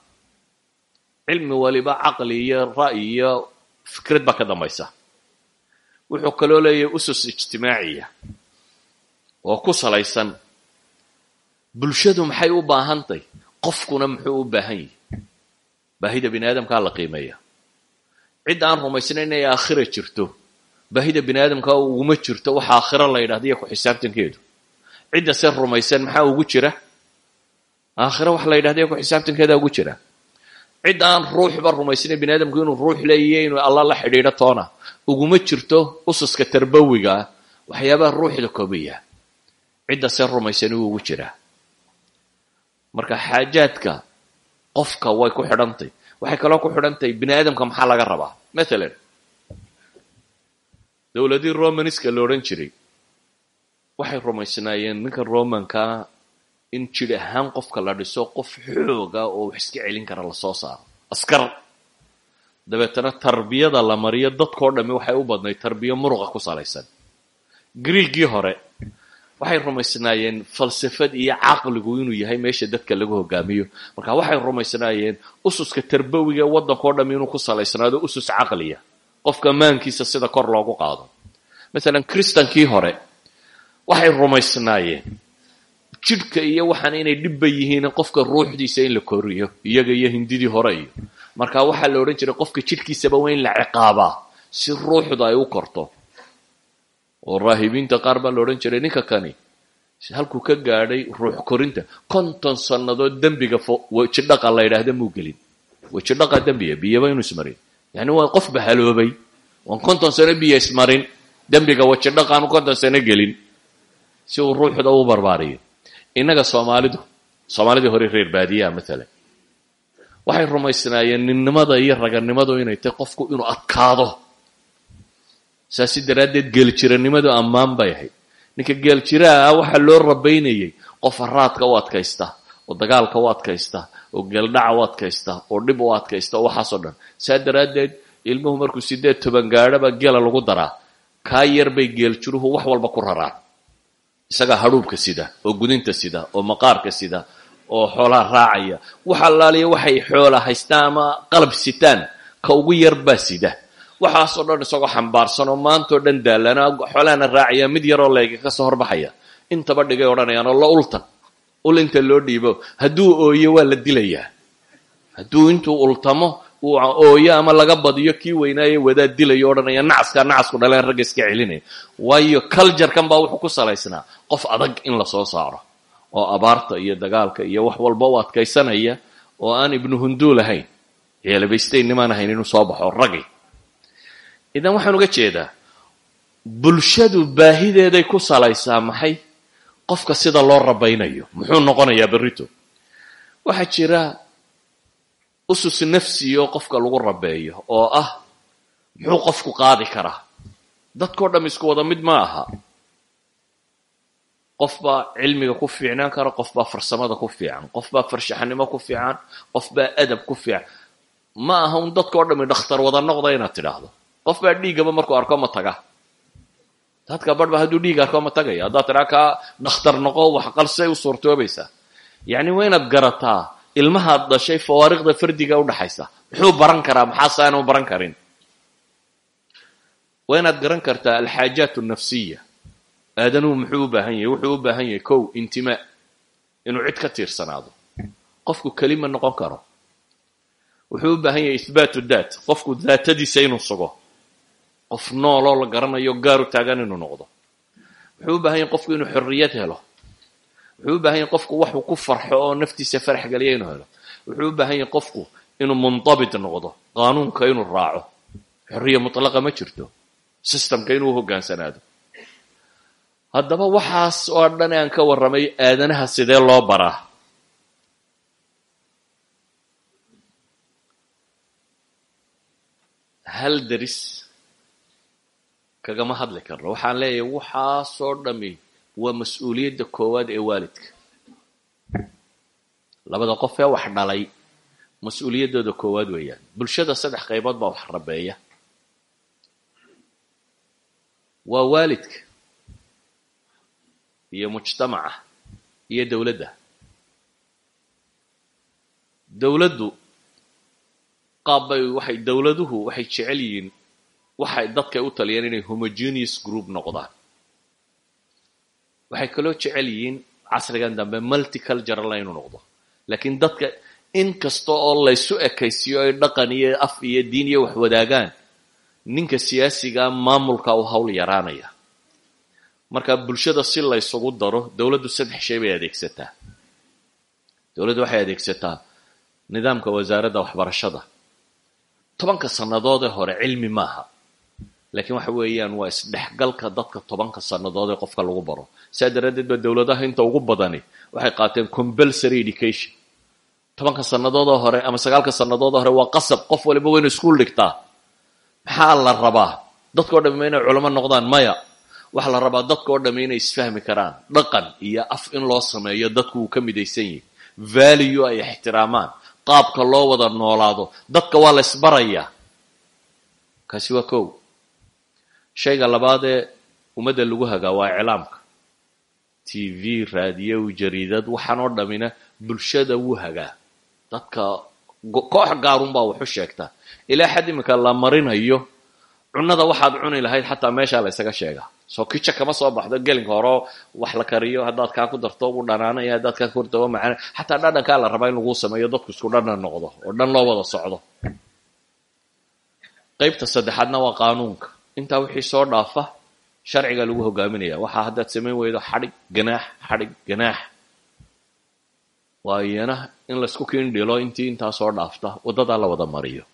Cilmi waliba caqli iyo ra'yi iyo fikrad baa ka dambaysa. Wuxuu kaloo leeyahay usus ijtimaaciya oo ku salaysan bulshadu maxay u baahantay? Qofkuna muxuu u baahan yahay? Baahida bini aadamkaa la qiimeeya. Cid aan rumaysnayn inay aakhira jirto baahida bini aadamka uguma jirto waxa aakhiro la yidhahda iyo ku xisaabtankeedu cidda se rumaysan maxaa ugu jira? Aakhiro wax la yidhahda iyo ku xisaabtankeeda ugu jira. Cid aan ruuxba rumaysnayn bini aadamku inuu ruux leeyahay inuu alla la xidhiidho toona. Uguma jirto ususka tarbawiga ah waxyaabaha ruuxda koobiya. Cidda se rumaysan uu ugu jiraa marka xaajaadka qofka way ku xidhantay. Waxay kaloo ku xidhantahay bini aadamka maxaa laga rabaa? Mathalan dowladii romanska la odhan jiray waxay rumaysnaayeen ninka romankaa in jir ahaan qofka la dhiso qof xooga oo wax iska celin kara la soo saaro. Askar. Dabeetana tarbiyada la mariyo dadkao dhammi waxay u badnayd tarbiyo muruqa ku salaysan. Griigii hore waxay rumaysnaayeen falsafad iyo caqligu inuu yahay meesha dadka lagu hogaamiyo. Marka waxay rumaysnaayeen ususka tarbawiga ee waddankao dham inuu ku salaysnaado usus caqliya. Qofka maankiisa sida kor loogu qaado. Masalan kristankii hore waxay rumaysnaayeen. Jidhka iyo waxaan inay dhibba yihiin qofka ruuxdiisa in la koriyo iyaga iyo hindidii hore iyo. Marka waxaa la odhan jiray qofka jidhkiisaba waa in la ciqaabaa si ruuxda ay u korto. Oo raahibiinta qaar baa la odhan jiray ninka kani halkuu ka gaadhay ruux korinta konton sannadood dembiga wejidhaqa la yidhaahda muu gelin. Wejidhaqa dembiya biyaba inuu ismarin. Yani waa qof bahaloobay. Waan konton sano biyo ismarin dembiga wejidhaqaanu konton sano gelin si uu ruuxda u barbaariyo. Innaga soomaalidu soomaalidii hore reer baadiyaha maalan waxay rumaysnaayeen ninnimada iyo raganimadu inay tahay qofku inuu adkaado. Saasi daraaddeed geeljiranimadu ammaan bay ahayd. Ninka geeljiraa waxaa loo rabaynayay qof haraadka u adkaysta oo dagaalka u adkaysta oo geeldhaca u adkaysta oo dhib u adkaysta oo waxaasoo dhan. Saa daraaddeed ilmuhu markuu sideed toban gaadhaba geela lagu daraa. Kaa yar bay geeljiruhu wax walba ku raraan isagaa hadhuubka sida oo gudinta sida oo maqaarka sida oo xoolaha raacaya. Wax allaaliya waxay xoola haystaan ama qalab sitaan ka ugu yar baa sida. Waxaasoo dhan isagoo xambaarsan oo maantao dhan daalana xoolahana raacaya mid yaroo leega ka soo horbaxaya. Intaba dhigay odhanayaan oo la ultan. Ul inta loo dhiibo hadduu ooyo waa la dilayaa hadduu intuu ultamo uu ooyo ama laga badiyo kii weynaaye wadaad dilayo odhanaya nacaskaa nacasku dhaleen ragga iska celinaya. Waayo culturekan baa wuxuu ku salaysnaa qof adag in la soo saaro oo abaarta iyo dagaalka iyo wax walba u adkaysanaya oo aan ibnu hunduul ahayn. Ceelabaystaynnimaan ahayn inuu soo baxo ragi. Idan waxaan uga jeedaa bulshadu baahideeday ku salaysaa maxay? Qofka sida loo rabaynayo muxuu noqonayaa berrito? Waxaa jira usus nafsi oo qofka lagu rabeeyo oo ah muxuu qofku qaadi karaa? Dadkao dham isku wada mid ma aha qof baa cilmiga ku fiicnaan kara qof baa farsamada ku fiican qof baa farshaxanimo ku fiican qof adab ku fiican. Ma aha un dadkao dhami dhakhtar wada noqda inaad tidhaahdo. Qof baa dhiiggaba markuu arko ma taga. Dadka barhba hadduu dhiig arko ma tagaya. Haddaad tidhaa kaa dhakhtar noqo wax qalsay u suurtoobaysaa yacni waa inaad garataa ilmahaad dhashay fawaariqda fardiga udhaxaysa muxuu baran karaa? Maxaase aanu baran karin? Waa inaad garan kartaa alxaajaat nafsiya aadanuhu muxuu u baahan yahay wuxuu u baahan yahay kow intimaa inuu cid ka tiirsanaado. Qofku kelima noqon karo. Wuxuu u baahan yahay ihbaatu daat qofku daatadiisa inuu sugo. Qof nooloo la garanayo gaar u taagan inuu noqdo. Wuxuu u baahan yahay qofku inuu xorriyad helo. Wuxuu u baahan yahay qofku waxuu ku farxo oo naftiisa farax geliya inuu helo. Wuxuu u baahan yahay qofku inuu mundabit noqdo qaanuunka inuu raaco. Xorriya mutlaqa ma jirto. Systemka inuu hogaansanaado haddaba waxaas oo dhan aan ka warramay aadanaha sidee loo baraa. Hal deris kagama hadli karno. Waxaan leeyahay waxaasoo dhami waa mas'uuliyadda koowaad ee waalidka. Labada qof ee wax dhalay mas'uuliyaddooda koowaad weeyaan. Bulshada saddex qaybood baa wax rabeeya. Waa waalidka iyo mujtamaca iyo dowladda. Dowladdu qaabbay waxay dowladuhu waxay jecel yihiin waxay dadkay u taliyeen inay homogeneous group noqdaan. Waxay kaloo jecel yihiin casrigan dambe multiculturalna inuu noqdo. Laakiin dadka in kasta oo laysu ekaysiyo ay dhaqan iyo af iyo diin iyo wax wadaagaan ninka siyaasigaa maamulka u hawl yaraanaya marka bulshada si laysugu daro dowladdu saddex shay bay adeegsataa. Dowladdu waxay adeegsataa nidaamka wasaaradda waxbarashada. Tobanka sannadoodee hore cilmi maaha. Laakiin waxa weeyaan waa isdhexgalka dadka tobanka sannadood ee qofka lagu baro. Saa daraaddeed ba dowladaha inta ugu badani waxay qaateen compulsory education. Tobanka sannadoodoo hore ama sagaalka sannadoodoo hore waa qasab. Qof waliba waynu iskuul dhigtaa. Maxaa la rabaa? Dadkao dhamme inay culamo noqdaan maya waxaa la rabaa dadkao dhamme inay isfahmi karaan dhaqan iyo af in loo sameeyo dadku uu ka midaysan yahay. Value ay ixtiraamaan qaabka loo wada noolaado dadka waa la isbarayaa kaasi waa kow. Shayga labaadee ummadda lagu hagaa waa iclaamka. T v raadiyo jariidad waxaan oo dhammina bulshada wuu hagaa. Dadka koox gaarunbaa waxu sheegtaa ilaa xad iminka la marinayo cunnada waxaad cuni lahayd xataa meeshaa la ysaga sheegaa soo kica kama soo baxdo gelinka horeo wax la kariyo haddaad kaa ku darto u dhanaanaya haddaad kaa kurtaba macana xataa dhadhankaa la rabaa in laguu sameeyo dadku isku dhadhan noqdo oo dhan loo wada socdo. Qaybta saddexaadna waa qaanuunka. Intaa wixii soo dhaafa sharciga lagu hogaaminaya. Waxaa haddaad samayn weydo xadhig ganaax xadhig ganaax. Waa iyana in laysku kiindhilo intii intaa soo dhaafta waddadaa la wada mariyo.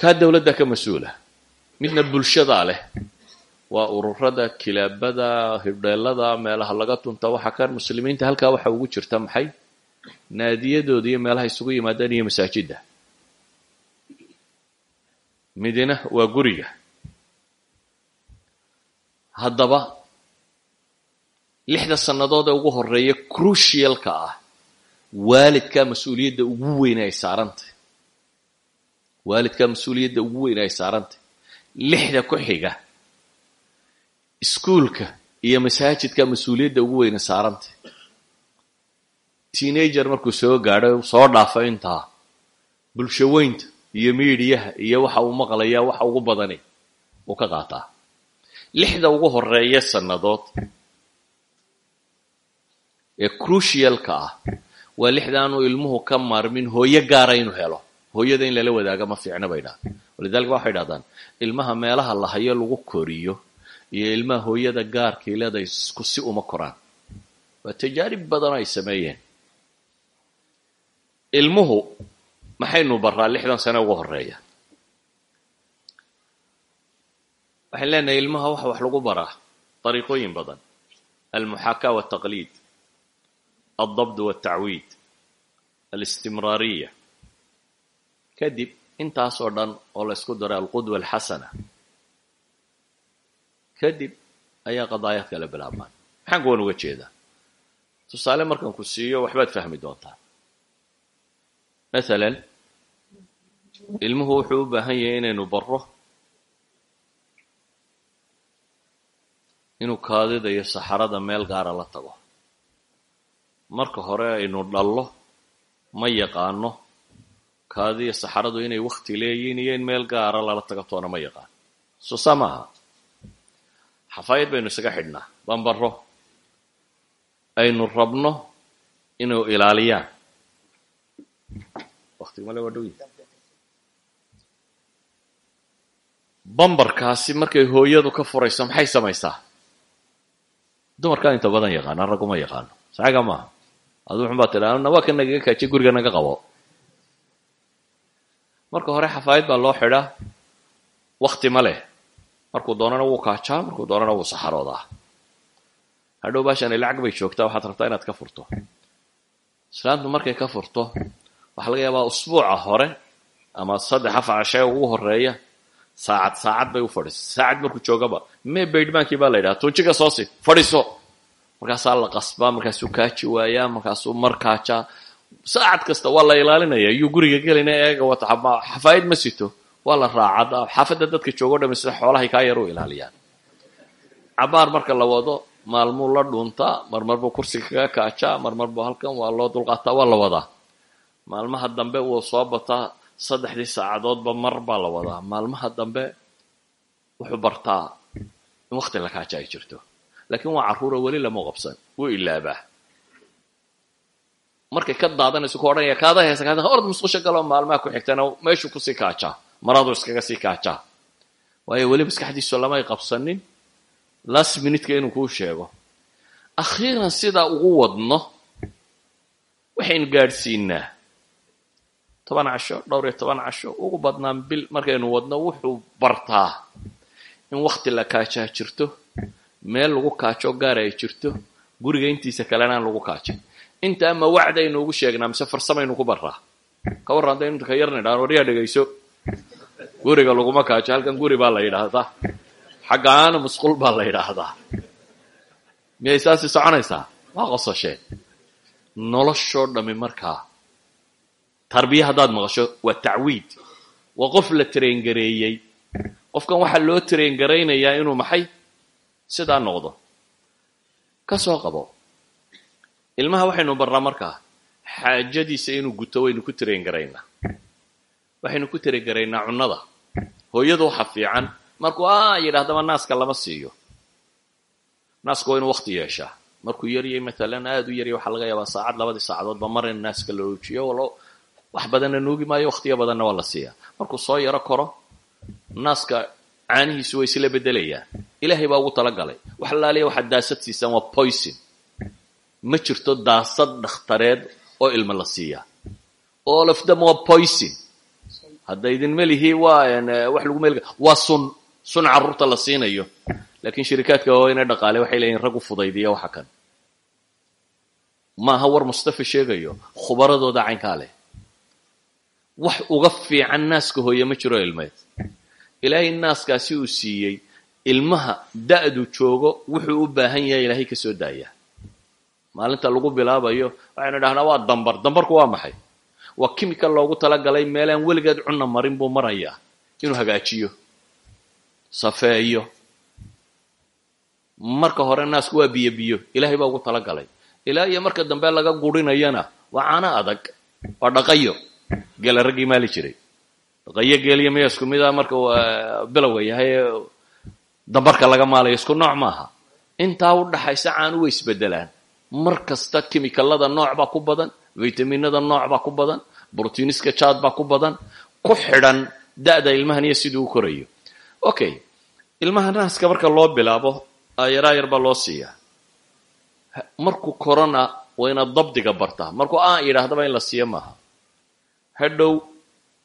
Kaa dowladda ka mas'uula midna bulshadaa leh. Waa ururada kilaabada hibdheelada meelaha laga tunta waxa kan muslimiinta halkaa waxa ugu jirta maxay? Naadiyadooda iyo meelaha isugu yimaadaan iyo masaajidda. Midina waa guriga. Haddaba lixda sannadood ee ugu horreeya crucialka ah waalidkaa mas'uuliyadda ugu weyn ay saarantay. Waalidkaa mas'uuliyadda ugu weyn ay saarantay lixda ku xiga iskuulka iyo masaajidka mas'uuliyadda ugu weyna saarantay teenager markuu soo gaadho soo dhaafo intaa bulsho weynta iyo miidiyaha iyo waxa uu maqlayaa waxa ugu badani uu ka qaataa. Lixda ugu horreeya sannadood ee crucialka ah waa lixdaanu ilmuhu ka maarmin hooyo gaara inuu helo hooyada in lala wadaaga ma fiicna bay dhahdaan walidalika waxay dhahdaan ilmaha meelaha la hayo lagu koriyo iyo ilmaha hooyada gaarkii leeda isku si uma koraan. Waa tajaarib badanoo ay sameeyeen. Ilmuhu maxaynu baraa lixdan sane ugu horreeya waxaan leenahay ilmaha waxa wax lagu baraa. Dariiqooyin badan. Almuxaakaa waltaqliid aldabd waltacwiid alistimraariya kadib intaas oo dhan oo la ysku daray alqudwa alxasana kadib ayaa qadaayaad kala bilaabmaan maxaan kuwan uga jeedaa? Tusaale markaan ku siiyo waxbaad fahmi doontaa. Masalan ilmuhu wuxuu u baahan yahay inaynu barro inuu kaadida iyo saxarada meel gaara la tago. Marka hore aynu dhallo ma yaqaano kaadiyo saxaradu inay wakti leeyihiin iyo in meel gaara lala tago toona ma yaqaano soo saa maaha xafaayad baynu isaga xidhnaa bambaro aynu rabno inuu ilaaliyaan waqtigmale waa dhow bambarkaasi markay hooyadu ka furayso maxay samaysaa? Dumarkaa inta badan yaqaana ragguma yaqaano. Saxiga maaha. Adu wuxun baa tidhaa na waa ka nagaga kaajiy guriga naga qabo marka hore xafaayad baa loo xidhaa. Wakti ma leh. Markuu doonana wuu kaajaa markuu doonana wuu saxaroodaa. Hadhow baashani lacag bay joogtaa waxaad rabtaa inaad ka furto. Islaantu markay ka furto waxaa laga yaabaa usbuuca hore ama saddex afar cashee ugu horreeya saacad saacad bay u fadhiisa saacad markuu joogaba me baydhmaankii baa la yidhaha tuujiga soosi fadhiiso. Markaasaa la qasbaa markaasuu kaaji waayaa markaasuu mar kaajaa saacad kasta waa la ilaalinaya iyuu guriga gelina eega wata xafaayad ma sito waa la raacada xaafadda dadka joogo dhami sida xoolahay kaa yar u ilaaliyaan. Cabaar marka la wado maalmuu la dhuuntaa marmarbuu kursiga kaga kaajaa marmarbuu halkan waa loo dulqaataa waa la wadaa. Maalmaha dambe wuu soo bataa saddexdii saacadoodba mar baa la wadaa. Maalmaha dambe wuxuu bartaa in wakti la kaaja ay jirto. Laakiin waa carruura weli lama qabsan wuu ilaabaa markay ka daadanayso ku odhanaya kaada heesa kaada ord musqusho galoo maalmaha ku xigtana meeshuu ku sii kaajaa maraduu iskaga sii kaajaa waayo weli maskaxdiisu lamay qabsanin last minutka inuu kuu sheego. Akhiiran sidaa ugu wadno waxaynu gaadhsiinaa. Toban casho dhowr iyo toban casho ugu badnaan bil markaynu wadno wuxuu bartaa in wakti la kaajaa jirto meel lagu kaajo gaar ay jirto guriga intiisa kalena lagu kaajin inta ama wacdaynu ugu sheegnaa mise farsamaynu ku baraa ka warran hadaynu inta ka yarna idhahan waryaa dhegayso. Guriga laguma kaajo halkan guri baa la yidhaahdaa. Xaggaana musqul baa la yidhaahdaa. Miyay saasi soconaysaa? Waa qososheen noloshoo dhammi markaa tarbiya haddaad maqasho waa tacwiid. Waa qof la tareengareeyey qofkan waxaa loo tareengaraynayaa inuu maxay? Sidaa noqdo. Ka soo qabo ilmaha waxaynu barnaa markaa xaajadiisa inuu guto waynu ku tareengaraynaa waxaynu ku tareengaraynaa cunnada. Hooyadu waxa fiican. Markuu a yidhahdaba naaska lama siiyo. Naaska waa inuu wakti yeeshaa. Markuu yaryay maalan aad u yaryay waxaa laga yaabaa saacad labadii saacadoodba mar in naaska la oojiyo. Wax badanna nuugi maayo wakhtiga badanna waa la siiyaa markuu soo yaro koro naaska caanihiisu way isla beddelayaan. Ilaahay baa ugu talagalay. Wax laaliya waxaad daasad siisaan waa poison ma jirto daasad dhakhtareed oo ilmo la siiyaa all of them waa poison. Hadda idinma lihi waa wax lagu meel waa sun. Sun carruurta la siinayo. Laakiin shirikaadka waaweyne dhaqaale waxay leeyihiin rag u fudaydiya waxa kan. Maaha war mustafa sheegayo khubaradooda caynkaa leh. Wax uga fiican naaska hooye ma jiro ilmeed. Ilaahay naaskaasi uu siiyey ilmaha da'du joogo wuxuu u baahan yahay ilaahay ka soo daaya maalinta lagu bilaabayo waxaynu dhahnaa waa dambar dambarku waa maxay? Waa kimikal loogu talagalay meelaan weligeed cunna marin buu marayaa inuu hagaajiyo safeeyo. Marka hore naasku waa biyo biyo. Ilaahay baa ugu talagalay. Ilaa iyo marka dambe laga gurinayana waa caano adag waa dhaqayo. Geela raggii maali jiray. Dhaqayo geeliyo miya isku mid a marka bilowga yahay dambarka laga maalayo isku nooc maaha. Intaa u dhaxaysa caanu way isbedelaan mar kasta kimikalada nooc baa ku badan vitaminada nooc baa ku badan brotiiniska jaad baa ku badan ku xidhan da'da ilmahan iyo siduu u korayo. Okay ilmaha naaska marka loo bilaabo yaraa yar baa loo siiyaa markuu korona waa inaad dabdiga bartaa. Markuu aan yidhaahdaba in la siiyo maaha. Hadhow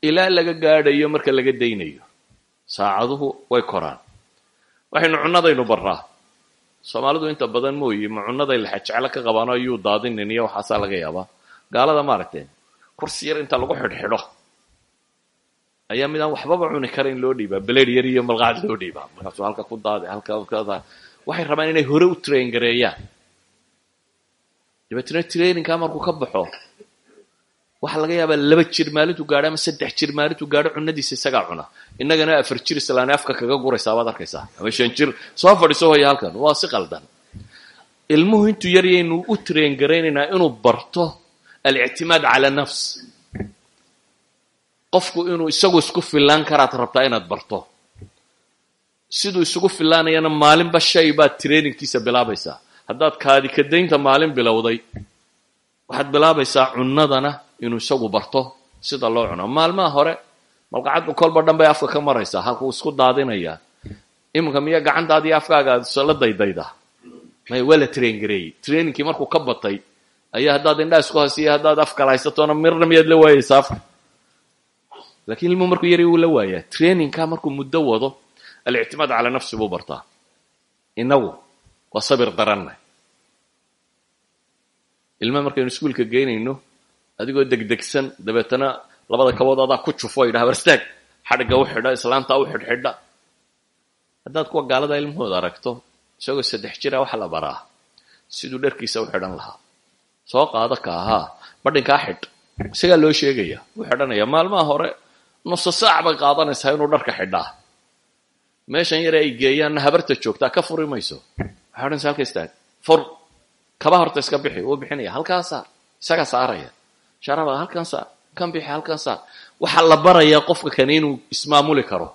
ilaa laga gaadhayo marka laga daynayo. Saacaduhu way koraan. Waxaynu cunnadaynu barraa soomaalidu inta badan mooyi ma cunnaday laxajeclo ka qabaano ayuu daadinin iyo waxaasaa laga yaabaa. Gaalada maaragteen kursi yar inta lagu xidhxidho ayaa midaan waxbaba cuni karayn loo dhiibaa beleed yar iyo malqacad loo dhiibaa. Markaasuu halka ku daade halka waxay rabaan inay hore u train gareeyaan. Dabeetna traininkaa markuu ka baxo waxaa laga yaabaa laba jir maalintuu gaadho ama saddex jir maalintuu gaadho cunadiisa isagaa cuna. Innagana afar jir islaani afka kaga guraysaa baad arkaysaa. Ama shan jir. Soo fadhiiso hoya halkan. Waa si qaldan. Ilmuhu intuu yaryaynu u train garaynaynaa inuu barto alictimaad cala nafs. Qofku inuu isagu isku fillaan karaad rabtaa inaad barto. Siduu isugu fillaanayana maalinba shay baad trainingkiisa bilaabaysaa. Haddaad kaadikadaynta maalin bilowday waxaad bilaabaysaa cunnadana inuu isagu barto sida loo cuno maalmaha hore malqacaddu kolba dhan bay afka ka maraysaa. Halkuu isku daadinayaa. Iminka miya gacantaadiyo afkaaga aad la daydaydaa may waa la train gareeyey trainingkii markuu ka batay ayaa haddaad indhaa isku haysiyo haddaad afkala haysatoona mirna miyaad la waayaysa afka. Lakiin ilmuhu markuu yari wuu la waayaa. Trainingka markuu muddo wado alictimaad calaa nafsi buu bartaa. Inagu waa sabir daranna ilma markaynu iskuolka geynayno adigoo degdegsan dabeetana labada kabood adaa ku jufo yidhaha warstaag xadhigga u xidha islaanta u xidhxidha. Haddaad kuwa gaalada ilmahooda aragto isagoo saddex jira waxa la baraa. Siduu dharkiisa u xidhan lahaa. Soo qaado ka ahaa. Badhinkaa xidh. Isagaa loo sheegaya. Wuu xidhanaya. Maalmaha hore nuso saac bay qaadanaysaa inuu dharka xidhaa. Meeshan yare ay geeyaanna habarta joogtaa ka furi mayso. Waxay odhanaysa halka istaag. Fur kaba horta iska bixi wuu bixinaya halkaa saar isagaa saaraya. Sharabada halkan saar kan bixi halkan saar. Waxaa la barayaa qofka kani inuu ismaamuli karo.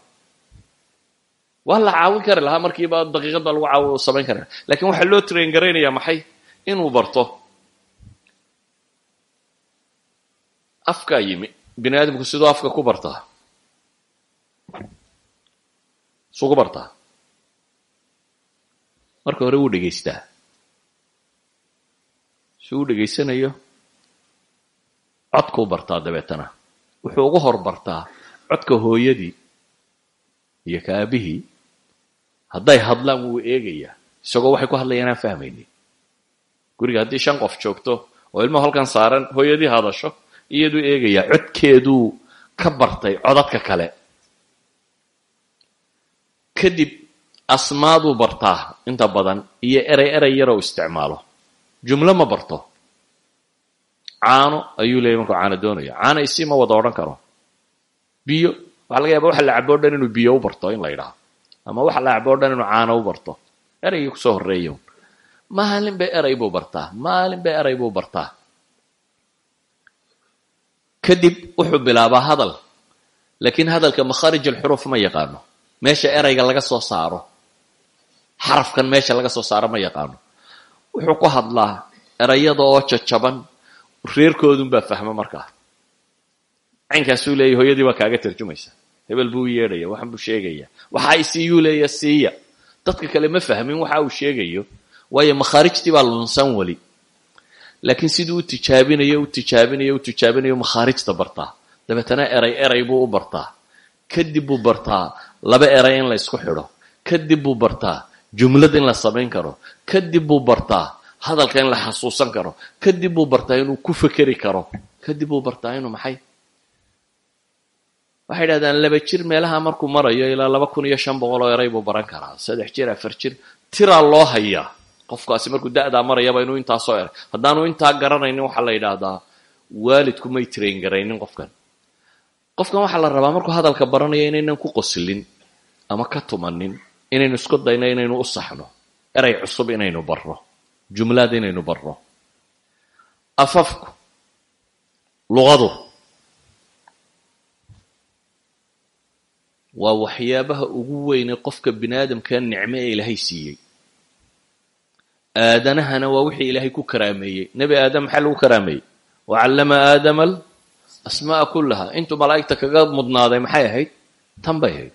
Waa la caawin kari lahaa markiiba daqiiqad baa lagu caawi samayn kara lakiin waxaa loo train garaynayaa maxay? Inuu barto. Afkaa yimi. Bini aadamku siduu afka ku bartaa suu ku bartaa marka hore wuu dhegaystaa si dhegaysanayo codkuu bartaa dabeetana. Wuxuu uga hor bartaa codka hooyadii iyo ka aabihii. Hadday hadlaan wuu eegayaa. Isagoo waxay ku hadlayaan aan fahmaynin. Guriga haddii shan qof joogto oo ilmahu halkan saaran hooyadii hadasho iyaduu eegayaa codkeeduu ka bartay codadka kale. Kadib asmaaduu bartaa inta badan iyo erey erey yaroo isticmaalo jumlo ma barto. Caano ayuu leeyay markuu caano doonayo. Caano isii ma wada odhan karo. Biyo waxaa laga yaaba waxa la cabo o dhan inuu biyo u barto in la yidhaho ama waxa la cabo o dhan inuu caano u barto. Ereygii ku soo horreeya maalin ba erey buu bartaa? Maalin ba erey buu bartaa? Kadib wuxuu bilaabaa hadal. Laakiin hadalka makhaarij alxuruuf ma yaqaano. Meesha erayga laga soo saaro. Xarafkan meesha laga soo saaro ma yaqaano wuxuu ku hadlaa erayada oo jajaban reerkoodunbaa fahma markaa caynkaasuu leeya hooyadii baa kaaga tarjumaysa. Hebel buu yeedhaya waxan buu sheegaya waxa isiiyuu leeya siiya dadka kale ma fahmin waxa uu sheegayo waayo makhaarijtii baa lunsan weli. Laakiin siduu u tijaabinayo u tijaabinayo u tijaabinayo makhaarijta bartaa. Dabeetana eray eray buu u bartaa. Kadib buu bartaa laba eray in la ysku xidho. Kadib buu bartaa jumlad in la samayn karo kadib buu bartaa. Hadalka in la xasuusan karo. Kadib buu bartaa inuu ku fekeri karo. Kadib buu bartaa inuu maxay? Waxay dhahdaan laba jir meelaha markuu marayo ilaa laba kun iyo shan boqol oo eray buu baran karaa. Saddex jir afar jir. Tiraa loo hayaa qofkaasi markuu da'daa marayaba inuu intaasoo eray haddaanu intaa garanaynin waxaa la yidhaahdaa waalidku may train garaynin qofkan. Qofkan waxaa la rabaa markuu hadalka baranayo inaynan ku qoslin ama ka tumanin inaynu isku dayno inaynu u saxno eray cusub inaynu barro jumlaad inaynu barro. Afafku luqadu waa waxyaabaha ugu weynee qofka bini aadamkaa nicmo ee ilaahay siiyey. Aadanahana waa wixii ilaahay ku karaameeyey. Nebi aadam maxaa lagu karaameeyey wacallama aadama alasma'a kullaha. Intuu malaa'igta kaga mudnaaday maxay ahayd? Tan bay ahayd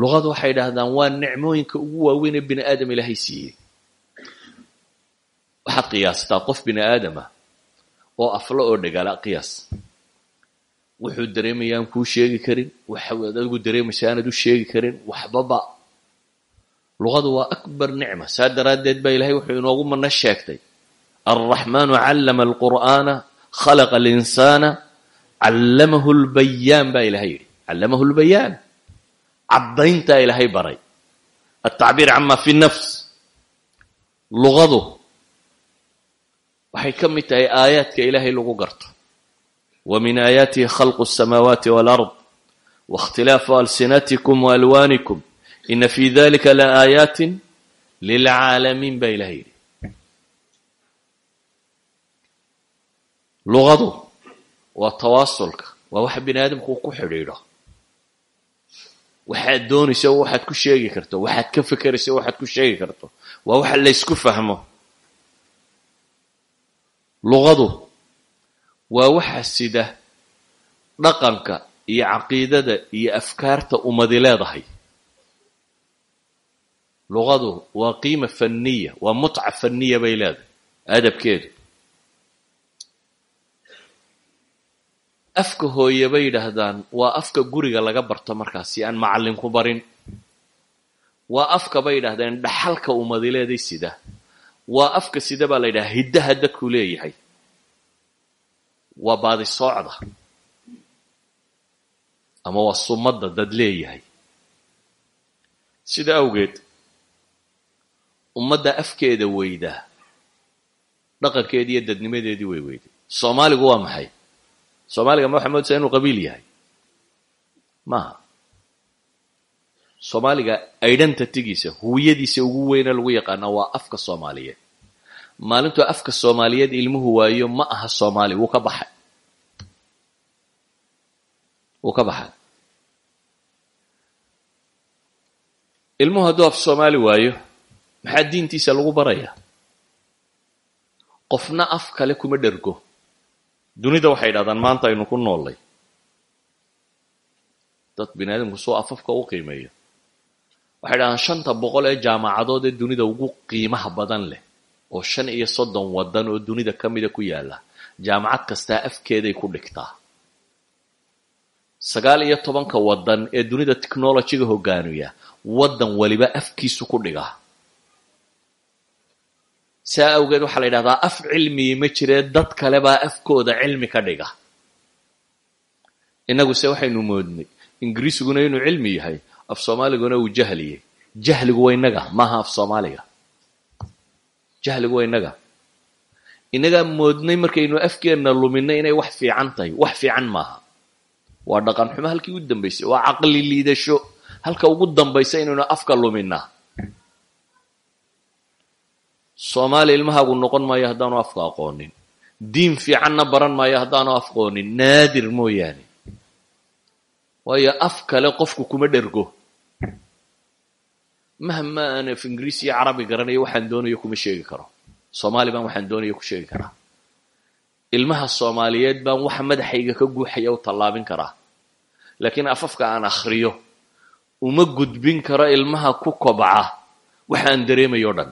luqadu waxay idhaahdaan waa nicmooyinka ugu waaweyn ee bini aadam ilaahay siiyey. Waxaad qiyaastaa qof bini aadamah oo aflo oo dhagaala qiyaas. Wuxuu dareemaya aan kuu sheegi karin waxaad adigu dareemaysa aanad u sheegi karin waxbaba luqadu waa akbar nicma. Saa daraaddeed baa ilahay wuxuu inoogu mana sheegtay. Alraxmaanu callama alqur'aana khalaqa alinsaana callamahu lbayaan baa ilahay yidhi caddayntaa ilaahay baray. Altacbiir cama fi nafs. Luqadu waxay ka mid tahay aayaadka ilaahay lagu garto. Wa min aayaatihi khalqu asamaawaati walard waاkhtilaafu alsinatikum waalwaanikum ina fi dalika la aayaatin lilcaalamiin baa ilahay yidhi. Luqadu waa tawaasulka waa wax bini aadamku ku xidhiidho waxaad doonaysa waxaad ku sheegi karto. Waxaad ka fekeraysa waxaad ku sheegi karto. Waa waxa laysku fahmo. Luqadu waa waxa sida dhaqanka iyo caqiidada iyo afkaarta ummadi leedahay. Luqadu waa qiima fanniya waa mutca fanniya bay leedahay adabkeedu afka hooye bay yidhaahdaan waa afka guriga laga barto markaas si aan macallinku barin. Waa afka bay yidhahdeen dhaxalka ummadileeday sida. Waa afka sida baa la yidhaha hiddaha dadku leeyahay. Waa baadi soocda. Ama waa sumadda dad leeyahay. Sida awgeed ummadda afkeeda weydaa dhaqankeedii iyo dadnimadeedii way weyday soomaaligu waa maxay soomaaliga ma waxaa moodaysaa inuu qabiil yahay? Maaha. Soomaaliga identitygiisa huwiyadiisa ugu weyne lagu yaqaana waa afka soomaaliyeed. Maalintuu afka soomaaliyeed ilmuhu waayo ma aha soomaali wuu ka baxay. Wuu ka baxay. Ilmuhu hadduu af soomaali waayo maxaa diintiisa lagu barayaa? Qofna af kale kuma dhergo dunida waxay idhahdaan maanta aynu ku noollay dad bini aadamku soo afafka u qiimeeyo. Waxay dhahdaan shanta boqol ee jaamacadood ee dunida ugu qiimaha badan leh oo shan iyo soddon waddan oo dunida ka mida ku yaalla jaamacad kastaa afkeeday ku dhigtaa. Sagaal iyo tobanka waddan ee dunida technologyga hogaamiya waddan waliba afkiisu ku dhigaa saa awgeed waxaa la yidhahdaa af cilmigi ma jiree dad kale baa afkooda cilmi ka dhiga. Innaguse waxaynu moodnay. Ingiriisiguna inuu cilmi yahay af soomaaliguna uu jahliyey. Jahligu waa innaga maaha af soomaaliga. Jahligu waa innaga. Innagaa moodnay markaynu afkeenna luminay inay wax fiican tahay wax fiican maaha. Waa dhaqan xumo halkii u dambaysay waa caqli liidasho. Halka ugu dambaysa inaynu afka luminaa soomaali ilmahaagu noqon maayo haddaanu afka aqoonin. Diin fiicanna baran maayo haddaanu afqoonin. Naadir mooyaane. Waayo af kale qofku kuma dhergo. Mahma aan af ingiriisi iyo carabi garanayo waxaan doonayo kuma sheegi karo. Soomaali baan waxaan doonayo ku sheegi karaa. Ilmaha soomaaliyeed baan waxa madaxayga ka guuxaya u tallaabin karaa. Laakiin afafka aan akhriyo uma gudbin karo ilmaha ku kobca waxa aan dareemayo o dhan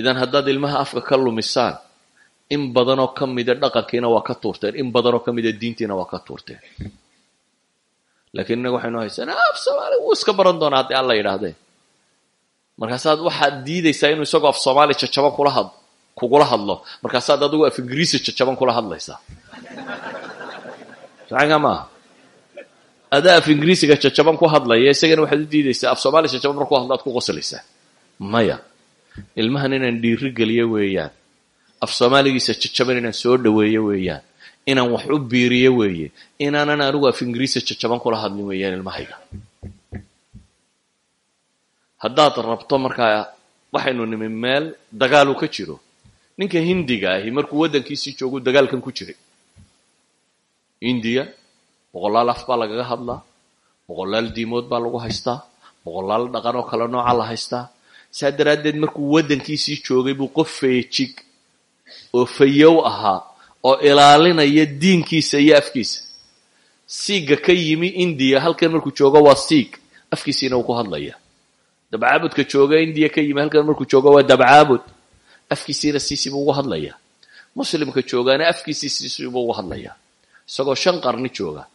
idan haddaad ilmaha afka ka lumisaan in badanoo ka mida dhaqankiina waa ka tuurteen in badanoo ka mida diintiina waa ka tuurteen. Laakiin innaga waxaynu haysanaa af soomaali wuu iska baran doonaa haddii alla yidhaahdee. Markaasaad waxaad diidaysaa inuu isagoo af soomaali jajaban kula had kugula hadlo. Markaasaad adigu af ingiriisi jajaban kula hadlaysaa. Sacanka maaha adaa af ingiriisiga jajaban ku hadlaya isagana waxaad u diidaysaa af soomaali jajaban markuu hadlo ad ku qoslaysaa maya ilmahan inaan dhiiri geliyo weeyaan. Af soomaaligiisa jajaban inaan soo dhaweeyo weeyaan. Inaan wax u biiriyo weeye. Inaanan anigu af ingiriisi jajaban kula hadlin weeyaan ilmahayga. Haddaad rabto markaa waxaynu nimi meel dagaalu ka jiro. Ninka hindiga ahi markuu waddankiisii joogu dagaalkan ku jiray. Indiya boqolaal af baa lagaga hadlaa. Boqolaal diimood baa lagu haystaa. Boqolaal dhaqan oo kale nooca la haystaa saa daraaddeed markuu waddankiisii joogay buu qof feejig oo fayow ahaa oo ilaalinaya diinkiisa iyo afkiisa. Siiga ka yimi indiya halkan markuu joogo waa siig. Afkiisiina uu ku hadlaya dabcaabudka jooga indiya ka yimi halkan markuu joogo waa dabcaabud. Afkiisiina siisibuu ugu hadlaya muslimka joogaana afkiisii siisibuu ugu hadlaya isagoo shan qarni jooga.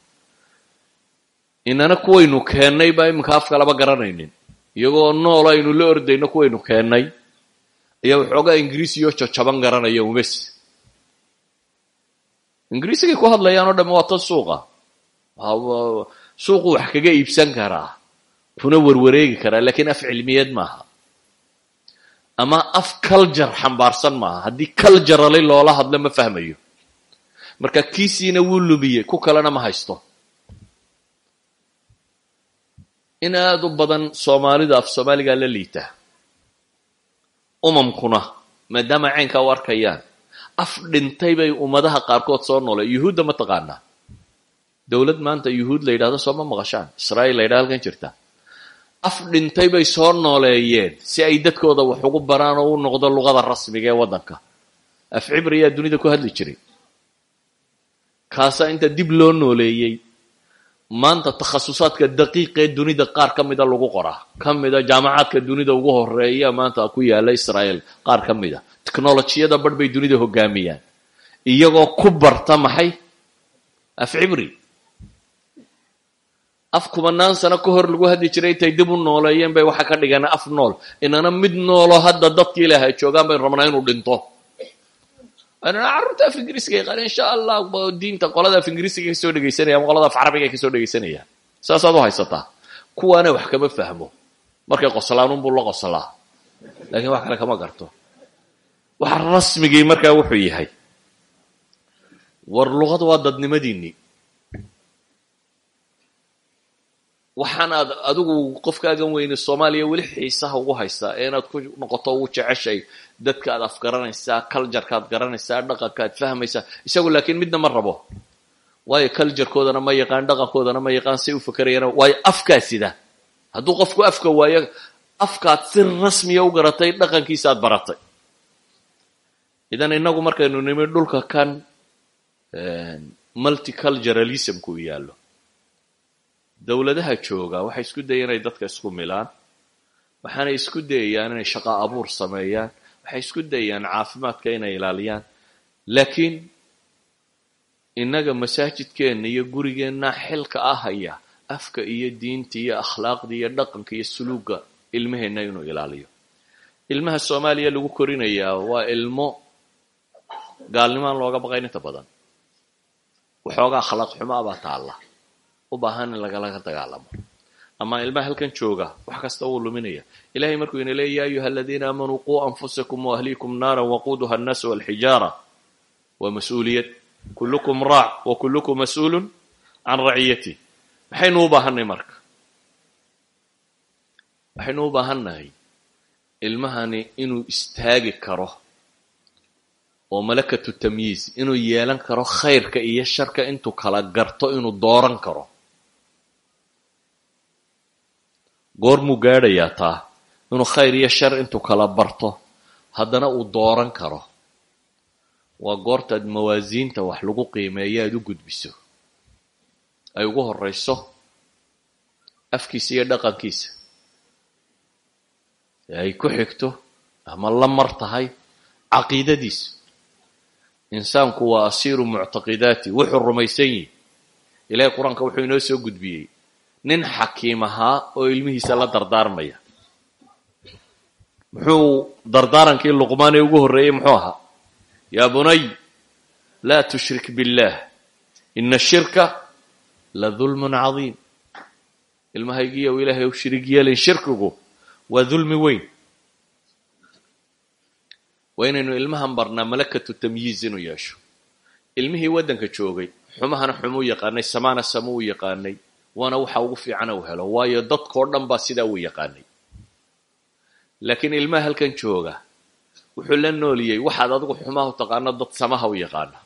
Inana kuwaynu keennay baa iminka afka laba garanaynin iyagoo nool aynu la ordayno kuwaynu keennay ayaa waxoogaa ingiriisiyo jajaban garanaya umes ingiriisigay ku hadlayaan oo dhamme waa tan suuqa. Suuqu wax kaga iibsan karaa kuna warwareegi karaa laakiin af cilmiyeed maaha. Ama af culture xambaarsan maaha. Haddii culturally loola hadlo ma fahmayo. Marka kiisiina wuu lumiyey ku kalena ma haysto in aad u badan soomaalida af soomaaligaa la liita. Umamkuna maadaama caynkaa u arkayaan af dhintay bay ummadaha qaarkood soo nooleen yuhuudda ma taqaanaa dowlad maanta yuhuud la yidhahdo sooma maqashaan. Israa'iil la yidhahdo halkan jirta. Af dhintay bay soo nooleeyeen si ay dadkooda wax ugu baraan oo u noqdo luqada rasmiga ee waddanka. Af cibriyaa dunida ku hadli jiray. Kaasaa inta dib loo nooleeyey maanta takhasusaadka daqiiqee dunida qaar ka mida lagu qoraa ka mida jaamacaadka dunida ugu horreeya maanta ku yaalla israa'iil qaar ka mida. Technolojiyada barh bay dunida hogaamiyaan. Iyagoo ku barta maxay? Af cibri. Af kumanaan sano ka hor lagu hadli jiray intay dib u nooleeyeen bay waxa ka dhigeen af nool. Inana mid noolo hadda dadkii ilahay joogaan bayn rabnaa inuu dhinto carruurta af ingiriiska yaqaan insha allah diinta qolada af ingiriisiga ka soo dhegaysanaya ama qolada af carabiga ka soo dhegaysanayaan saasaad u haysataa kuwaana wax kama fahmo markay qoslaanunbuu la qoslaa laakiin wax kale kama garto waxa rasmigii markaa wuxuu yahay war luqad waa dadnimadiinii waxaan aad adigu qofkaagan weyne soomaaliya weli xiisaha ugu haystaa ee inaad ku noqoto ugu jeceshay dadka aad afgaranaysaa culjarkaad garanaysaa dhaqankaad fahmaysaa isagu laakiin midna ma rabo. Waayo culjarkoodana ma yaqaan dhaqankoodana ma yaqaan say u fakerayaan waayo afkaa sida hadduu qofku afka waayo afkaad si rasmiya u garatay dhaqankiisa aad baratay. Idan inagu markaynu nimi dhulka kan multiculturalismku yaallo dowladaha jooga waxay isku dayeen inay dadka isku milaan. Waxaanay isku dayayaan inay shaqo abuur sameeyaan. Waxay isku dayayaan caafimaadka inay ilaaliyaan. Laakiin innaga masaajidkeenna iyo gurigeenna xilka ah haya afka iyo diinta iyo akhlaaqda iyo dhaqanka iyo suluugga ilmaheenna inuu ilaaliyo. Ilmaha soomaaliya lagu korinayaa waa ilmo gaalnimaan looga baqayn inta badan. Waxoogaa akhlaaq xumaa baa taalla u baahan in lagalaga dagaalamo. Ama ilmaha halkan jooga wax kasta wuu luminaya ilahay markuu ina leey ya ayuha aladiina aamanuu quu anfusakum waahliikum naaran waquuduha annaasu walxijaara waa mas'uuliyad kullukum raac wa kullukum mas'uulun can raciyatih maxaynu u baahanay marka waxaynu u baahannahay ilmahani inuu istaagi karo oo malakatu tamyiiz inuu yeelan karo khayrka iyo sharka intuu kala garto inuu dooran karo goormuu gaadhayaa taa. Inuu khayr iyo shar intuu kala barto. Haddana uu dooran karo. Waa goortaad mawaasiinta wax lagu qiimeeyo aad u gudbiso. Ay ugu horrayso afkiisa iyo dhaqankiisa. Ee ay ku xigto ama la mar tahay caqiidadiisa insaanku waa asiiru muctaqidaati wuxuu rumaysan yihi ilahay qur'aanka wuxuu inoo soo gudbiyey nin xakiim ahaa oo ilmihiisa la dardaarmaya. Muxuu dardaarankii luqmaan ee ugu horreeyey? Muxuu ahaa? Yaa bunay laa tushrik biاllah ina shirka la dulmun cadiim. Ilmahaygiiyow ilaahay u shirig yeelin shirkigu waa dulmi weyn. Waa inaynu ilmahan barnaa malakatu tamyiiz inuu yeesho. Ilmihii waddanka joogay xumahana xumuu yaqaanay samaana sama u yaqaanay waana waxa ugu fiicana uu helo. Waayo dadkao dhan baa sidaa uu yaqaanay. Laakiin ilmaha halkan jooga wuxuu la nooliyey. Waxaad adigu xumaha u taqaano dad samaha u yaqaana.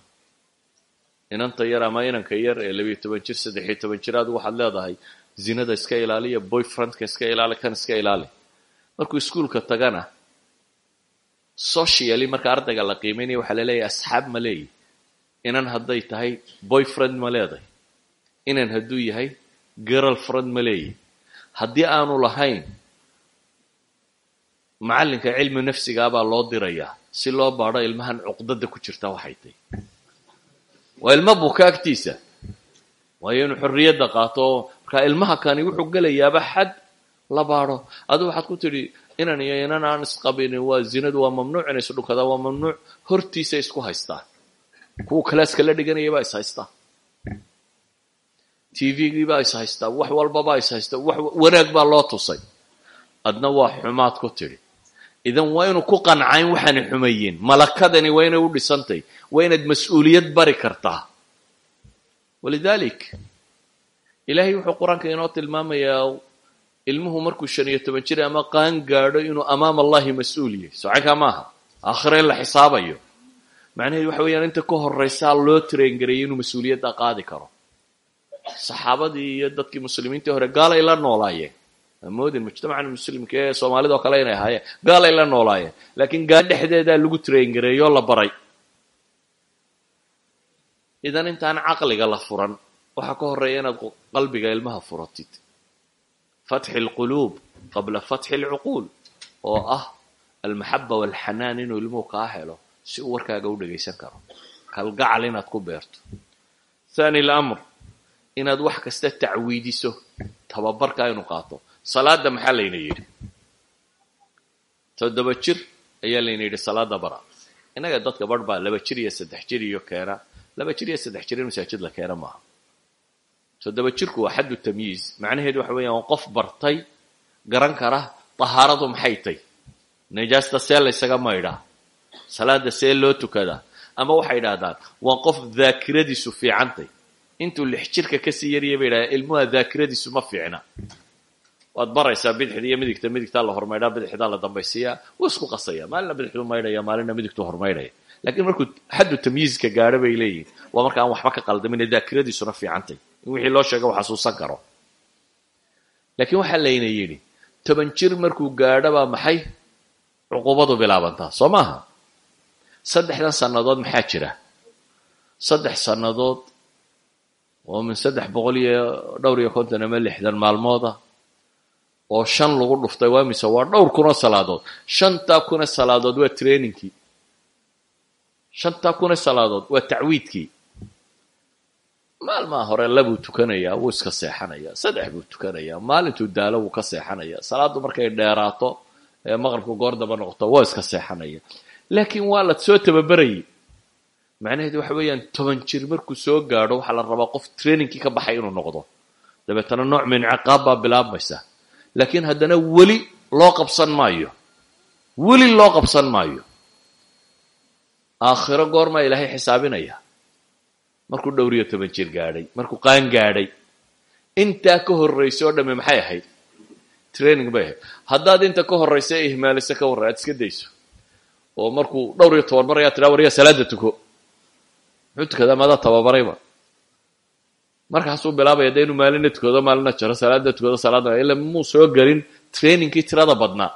Inanta yar ama inanka yar ee labiyo toban jir saddexiyo toban jir adigu waxaad leedahay zinada iska ilaaliya boyfriendka iska ilaali kan iska ilaali. Markuu iskuolka tagana socially marka ardayga la qiimaynaya waxaa la leeyahay asxaab ma leeyi. Inan hadday tahay boyfriend ma leedahay. Inan hadduu yahay girlfriend ma leeyi haddii aanu lahayn macallinka cilmi nafsigaabaa loo dirayaa si loo baadho ilmahan cuqdada ku jirta waxay tahy waa ilmo buka agtiisa waayo inuu xorriyadda qaato. Markaa ilmaha kani wuxuu gelayaaba xad la baadho. Adu waxaad ku tidhi inan iyo inan aan isqabinin waa zinadu waa mamnuuc inay isdhunkadaa waa mamnuuc. Hortiisa isku haystaan. Kuwa kalaaska la dhiganaya baa is t v-gii baa is haystaa wax walbabaa is haystaa wanaag baa loo tusay. Adna waa xumaad ku tidhi. Idan waa inuu ku qancayn waxaanay xumayeen malakadani waa inay u dhisantay. Waa inaad mas'uuliyad bari kartaa. Walidalik ilaahay wuxuu qur'aanka inoo tilmaamayaa ilmuhu markuu shan iyo toban jir ama qaan gaadho inuu amaama allahi mas'uul yahay. Socankaa maaha aakhire in la xisaabayo. Macnaheedu waxa weeyaan inta ka horraysaa loo traengareeyay inuu mas'uuliyadda qaadi karo saxaabadii iyo dadkii muslimiintii hore gaalay la noolaayeen amoodin mujtamacan muslimka ee soomaalida oo kale inay ahaayeen gaalay la noolaayeen laakiin gaal dhexdeedaa lagu traengareeyoo la baray. Idan intaan caqliga la furan waxaa ka horreeya inaad qalbiga ilmaha furatid. Fatxi alquluub qabla fatxi alcuquul oo ah almaxaba walxanaan inuu ilmuhu kaa helo si uu warkaaga u dhagaysan karo. Kalgacal inaad ku beerto. Thani lamr inaad wax kasta tacwiidiso tababarkaa inuu qaato. Salaada maxaa layna yidhi? Toddoba jir ayaa layna yidhi salaada bara. Innaga dadka barh baa laba jir iyo saddex jir iyo keena. Laba jir iyo saddex jir in masaajid la keena maaha. Toddoba jirku waa xaddu tamyiiz. Macnaheedu waxa weeyaan qof bartay garan kara tahaaradu maxay tay? Najaasta see laysaga maydhaa salaada see loo tukadaa ama waxay idhaahdaan waa qof daakiradiisu fiicantay intuu lix jirka ka sii yariyay bay idhahdeen ilmuha daakiradiisu ma fiicna waad baraysaa bidixda iyo midigta midigtaa la hormaydhaa bidixdaa la dambaysiiyaa wuu isku qasaya maalina bidixdu maydhaya maalina midigtu hormaydhaya lakiin markuu xaddu tamyiizka gaadho bay leeyihiin waa marka aan waxba ka qaldamin daakiradiisuna fiicantay in wixii loo sheega u xasuusan karo laakiin waxaa layna yidhi toban jir markuu gaadho baa maxay cuqubadu bilaabantaa soo maaha saddexdan sannadood maxaa jira saddex sannadood oo min saddex boqol iyo dhowr iyo konton ama lixdan maalmooda oo shan lagu dhuftay waa mise waa dhowr kunoo salaadood. Shantaa kuna salaadood waa trainingkii shantaa kuna salaadood waa tacwiidkii maalmaa hore labuu tukanayaa wuu iska seexanayaa saddex buu tukanayaa maalintuu daalo wuu ka seexanayaa salaaddu markay dheeraato ee maqribku goor daba noqoto waa iska seexanaya. Laakiin waa la soo tababerayay macnaheedu waxa weeyaan toban jir markuu soo gaadho waxaa la rabaa qof trainingkii ka baxay inuu noqdo. Dabeetana nooc min ciqaab baa bilaabmaysa laakiin haddana weli loo qabsan maayo. Weli loo qabsan maayo. Aakhiro goormaa ilaahay xisaabinaya. Markuu dhowr iyo toban jir gaadhay markuu qaan gaadhay intaa ka horraysa oo dhamme maxay ahayd? Training bay ahayd. Haddaad inta ka horraysa ee ihmaalisa ka warra aad iska dayso. Oo markuu dhowr iyo toban mar ayaa tidhaa waryaa salaada tuko maadaa tababarayba. Markaasuu bilaabaya de inuu maalina tukado maalina jaro salaadna tukado salaadna ila muu soo gelin trainingkii tirada badnaa.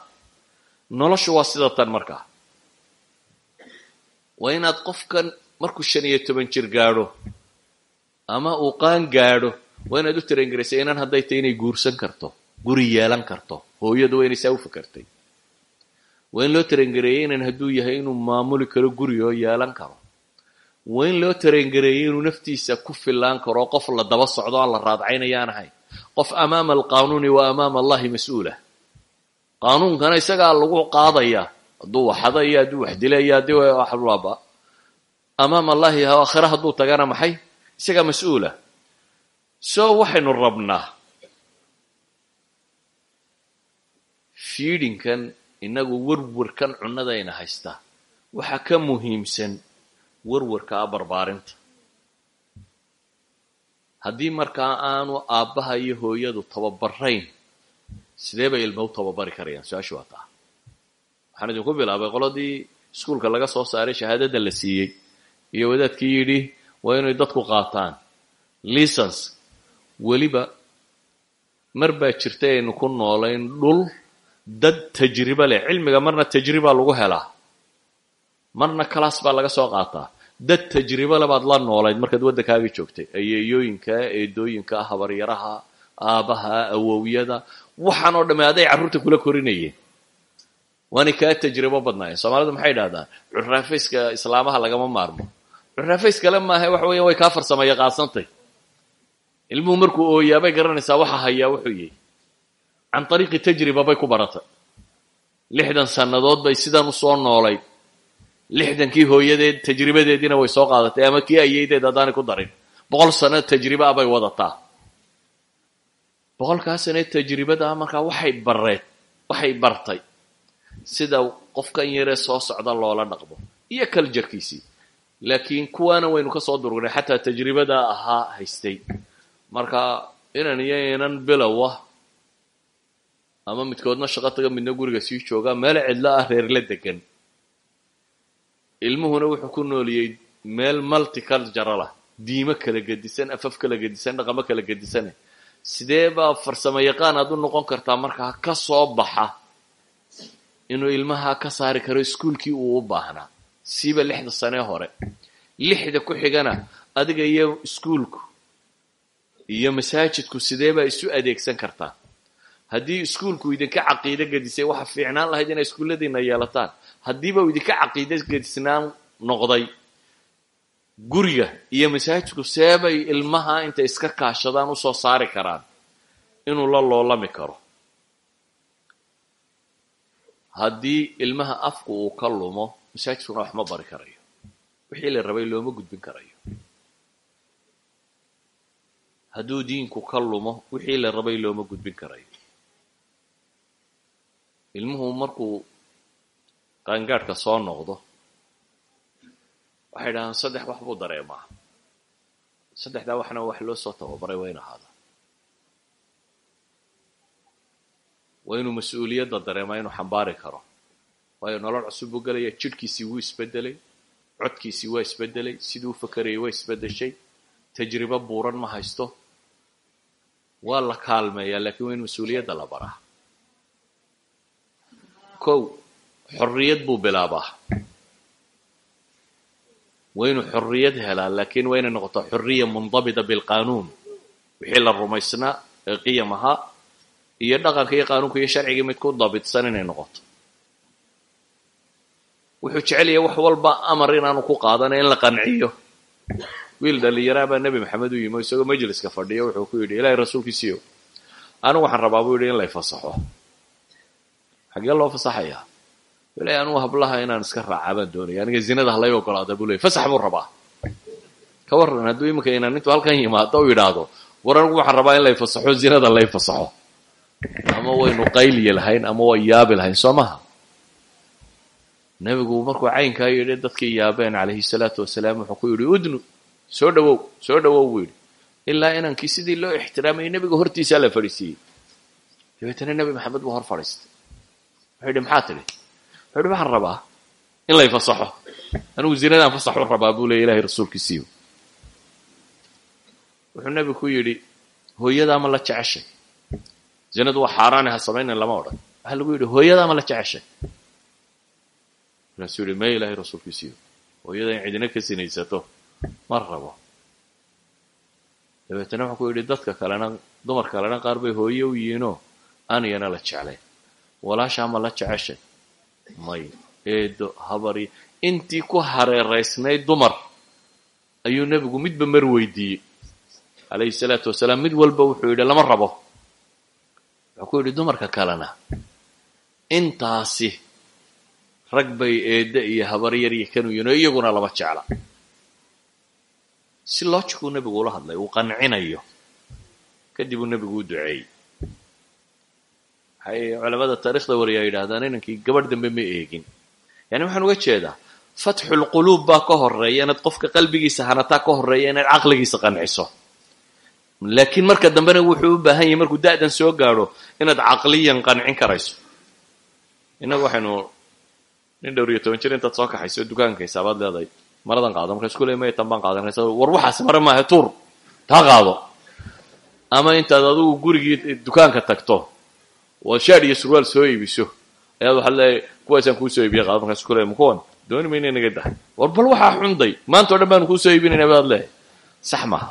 Noloshu waa sida tan markaa waa inaad qofkan markuu shan iyo toban jir gaadho ama uu qaan gaadho waa inaad u tarengaraysa inan hadday tahy inay guursan karto guri yeelan karto hooyadu waa inay saa u fakartay. Waa in loo tarengareeyey inan hadduu yahay inuu maamuli karo guri oo yeelan karo waa in loo tarengareeyey inuu naftiisa ku filaan karo qof la daba socdo aan la raadcaynayaan ahay. Qof amaama alqaanuuni wa amaama allahi mas'uula. Qaanuunkana isagaa lagu qaadaya. Hadduu waxada iyo hadduu wax dila iyo haddii amaama allahi aakhira hadduu tagana maxay? Isagaa mas'uula. So waxaynu rabnaa fiidhinkan inagu werwarkan cunnadayna haystaa waxaa ka muhiimsan werwarka a barbaarinta. Haddii markaa aanu aabbaha iyo hooyadu tababarayn sidee bay ilma u tababari karayaan? Su'aashu waa taa. Waxaan idinku bilaabay qoladii iskuulka laga soo saaray shahaadada la siiyey iyo wadaadkii yidhi waa inay dadku qaataan lisons weliba mar baa jirta aynu ku noolayn dhul dad tajriba leh. Cilmiga marna tajriba lagu helaa marna class baa laga soo qaataa. Dad tajriba le baad la noolayd markaad waddankaagii joogtay. Ayeeyooyinka eedooyinka habaryaraha aabaha awowyada waxaan oo dhamme aday carruurta kula korinayeen waanay kaa tajribo badnaayeen. Soomaalidu maxay idhahdaan curraafayska islaamaha lagama maarmo. Curraafays kale maaha waxa weya way kaa farsama yaqaansantay ilmuhu markuu ooyaabay garanaysaa waxa hayaa wuxuu yihi can ariiqi tajriba bay ku baratay. Lixdan sannadood bay sidan u soo noolayd lixdankii hooyadeed tajribadeediina way soo qaadatay ama kii ayeydeed haddaanay ku darin boqol sano tajriba bay wadataa boqolkaa sane tajribadaa markaa waxay bareed waxay bartay sida qofkan yaree soo socda loola dhaqmo iyo kaljarkiisii laakiin kuwaana waynu ka soo durugnay xataa tajribadaa ahaa haystay marka inan iyo inan bilowa ama midkoodna shaqo taga midna guriga sii jooga meel cidlo ah reerla degan ilmuhuna wuxuu ku nooliyey meel multiculturalah diimo kala gedisan afaf kala gedisan dhaqamo kala gedisane sidee baa farsamo yaqaan aad u noqon kartaa markaa ka soo baxa inuu ilmaha ka saari karo iskuolkii uu u baahnaa siiba lixda sanee hore. Lixda ku xigana adiga iyo iskuolku iyo masaajidku sidee baa isu adeegsan kartaa? Haddii iskuolku idinka caqiide gedisay waxa fiicnaan lahayd inay iskuulladiina yeelataan haddiiba uu idinka caqiide gedisnaan noqday guriga iyo masaajidku seebay ilmaha intay iska kaashadaan u soo saari karaan inuu la loolami karo. Haddii ilmaha afku uu ka lumo masaajidkuna wax ma bari karayo. Wixii la rabay looma gudbin karayo. Hadduu diinku ka lumo wixii la rabay looma gudbin karayo. Ilmuhu markuu qaangaadhka soo noqdo. Waxay dhahaan saddex wax buu dareemaa. Saddexdaa waxna wax loo soo tababaray waa in ahaada waa inuu mas'uuliyadda dareemaa inuu xambaari karo. Waayo nolol cusub buu gelaya jidhkiisii wuu isbedelay codkiisii waa isbedelay siduu u fakarayay waa isbedeshay tajribo buuran ma haysto. Waa la kaalmeeyaa laakiin waa in mas'uuliyadda la baraa. Kow xorriyad buu bilaabaa. Waa inuu xorriyad helaa laakiin waa inay noqoto xorriya mundabita bilqaanuun. Wixii la rumaysnaa ee qiyam ahaa iyo dhaqanka iyo qaanuunka iyo sharcigii mid ku dabitsan inay noqoto. Wuxuu jecel yahay wax walba amar inaanu ku qaadana in la qanciyo. Wiil dhallinyaraa baa nebi maxamed u yimi isagoo majliska fadhiyo wuxuu ku yidhi ilaahay rasuulkiisiiyo anigu waxaan rabaa buu yidhi in lay fasaxo. Xaggee loo fasaxayaa ilaahay anugu hablaha inaan iska raacaa baan doonaya aniga zinada halay ogolaada buu leey fasax buu rabaa. Ka warran hadduu iminka inaan intuu halkan yimaado u yidhaahdo war anigu waxaan rabaa in lay fasaxo zinada lay fasaxo. Ama waynu qayliyi lahayn ama way yaabi lahayn soo maha. Nebigu markuu caynkaa yidhi dadkii yaabeen calayhi salaatu wasalaam wuxuu ku yidhi udnu. Soo dhawow soo dhawow buu yidhi. Ilaa inankii sidii loo ixtiraamayay nebiga hortiisaa la fadhiisiiyey dabeetana nebi maxamed buu hor fadhiistay wuxuu yidhi maxaa tidhi wuxuu yidhi waxaan rabaa in lay fasaxo. Anigu zinadaan fasaxu rabaa buu leey ilahay rasuulkiisiiyo. Wuxuu nebigu ku yidhi hooyadaa ma la jeceshay. Zinadu waa xaaraane ha samaynan lama odhan. Waxaa lagu yidhi hooyadaa ma la jeceshay. Markaasuu mee ilaahay rasuulkiisiiyo hooyada in cidina ka sinaysato ma rabo. Dabeetana wuxuu ku yidhi dadka kalena dumar kalena qaar bay hooye u yihiinoo aaniyana la jeclayn walaashaa ma la jeceshay may. Eedo habari. Intii ku hareeraysnayd dumar. Ayuu nebigu midba mar weydiiyey. Calayhi salaatu wasalaam mid walba wuxuu yidhi lama rabo. Wuxuu ku yidhi dumarka kalena intaasi rag bay eedda iyo habar yar iyo kanu yihiin oo iyaguna lama jecla. Si loojikuu nebigu ula hadlay uu qancinayo. Kadib uu nebigu u duceeyey waxay culamada taarikhda wariyaa yidhahdaan inankii gabadh dambe ma eegin. Yani waxaan uga jeedaa fatxulquluub baa ka horreeya inaad qofka qalbigiisa hanataa ka horreeya inaad caqligiisa qanciso. Laakiin marka dambena wuxuu u baahan yahay markuu da'dan soo gaadho inaad caqliyan qancin karayso. Innagu waxaynu nin dhowr iyo toban jir intaad soo kaxayso dukaanka xisaabaad leedahay maradan qaado. Markaas kule may tan baan war waxaas mare maaha tuur taa qaado. Ama intaad adigu gurigii dukaanka tagto oo shaadh iyo surwaal soo iibiso ayaad waxaad leeyahay kuwaasaan kuu soo iibiya qaado markaas kule makuwan dooni mayna inaga dahay war bal waxaa xunday maanta o dhan baanu kuu soo iibinayna baad leeyahay sax maaha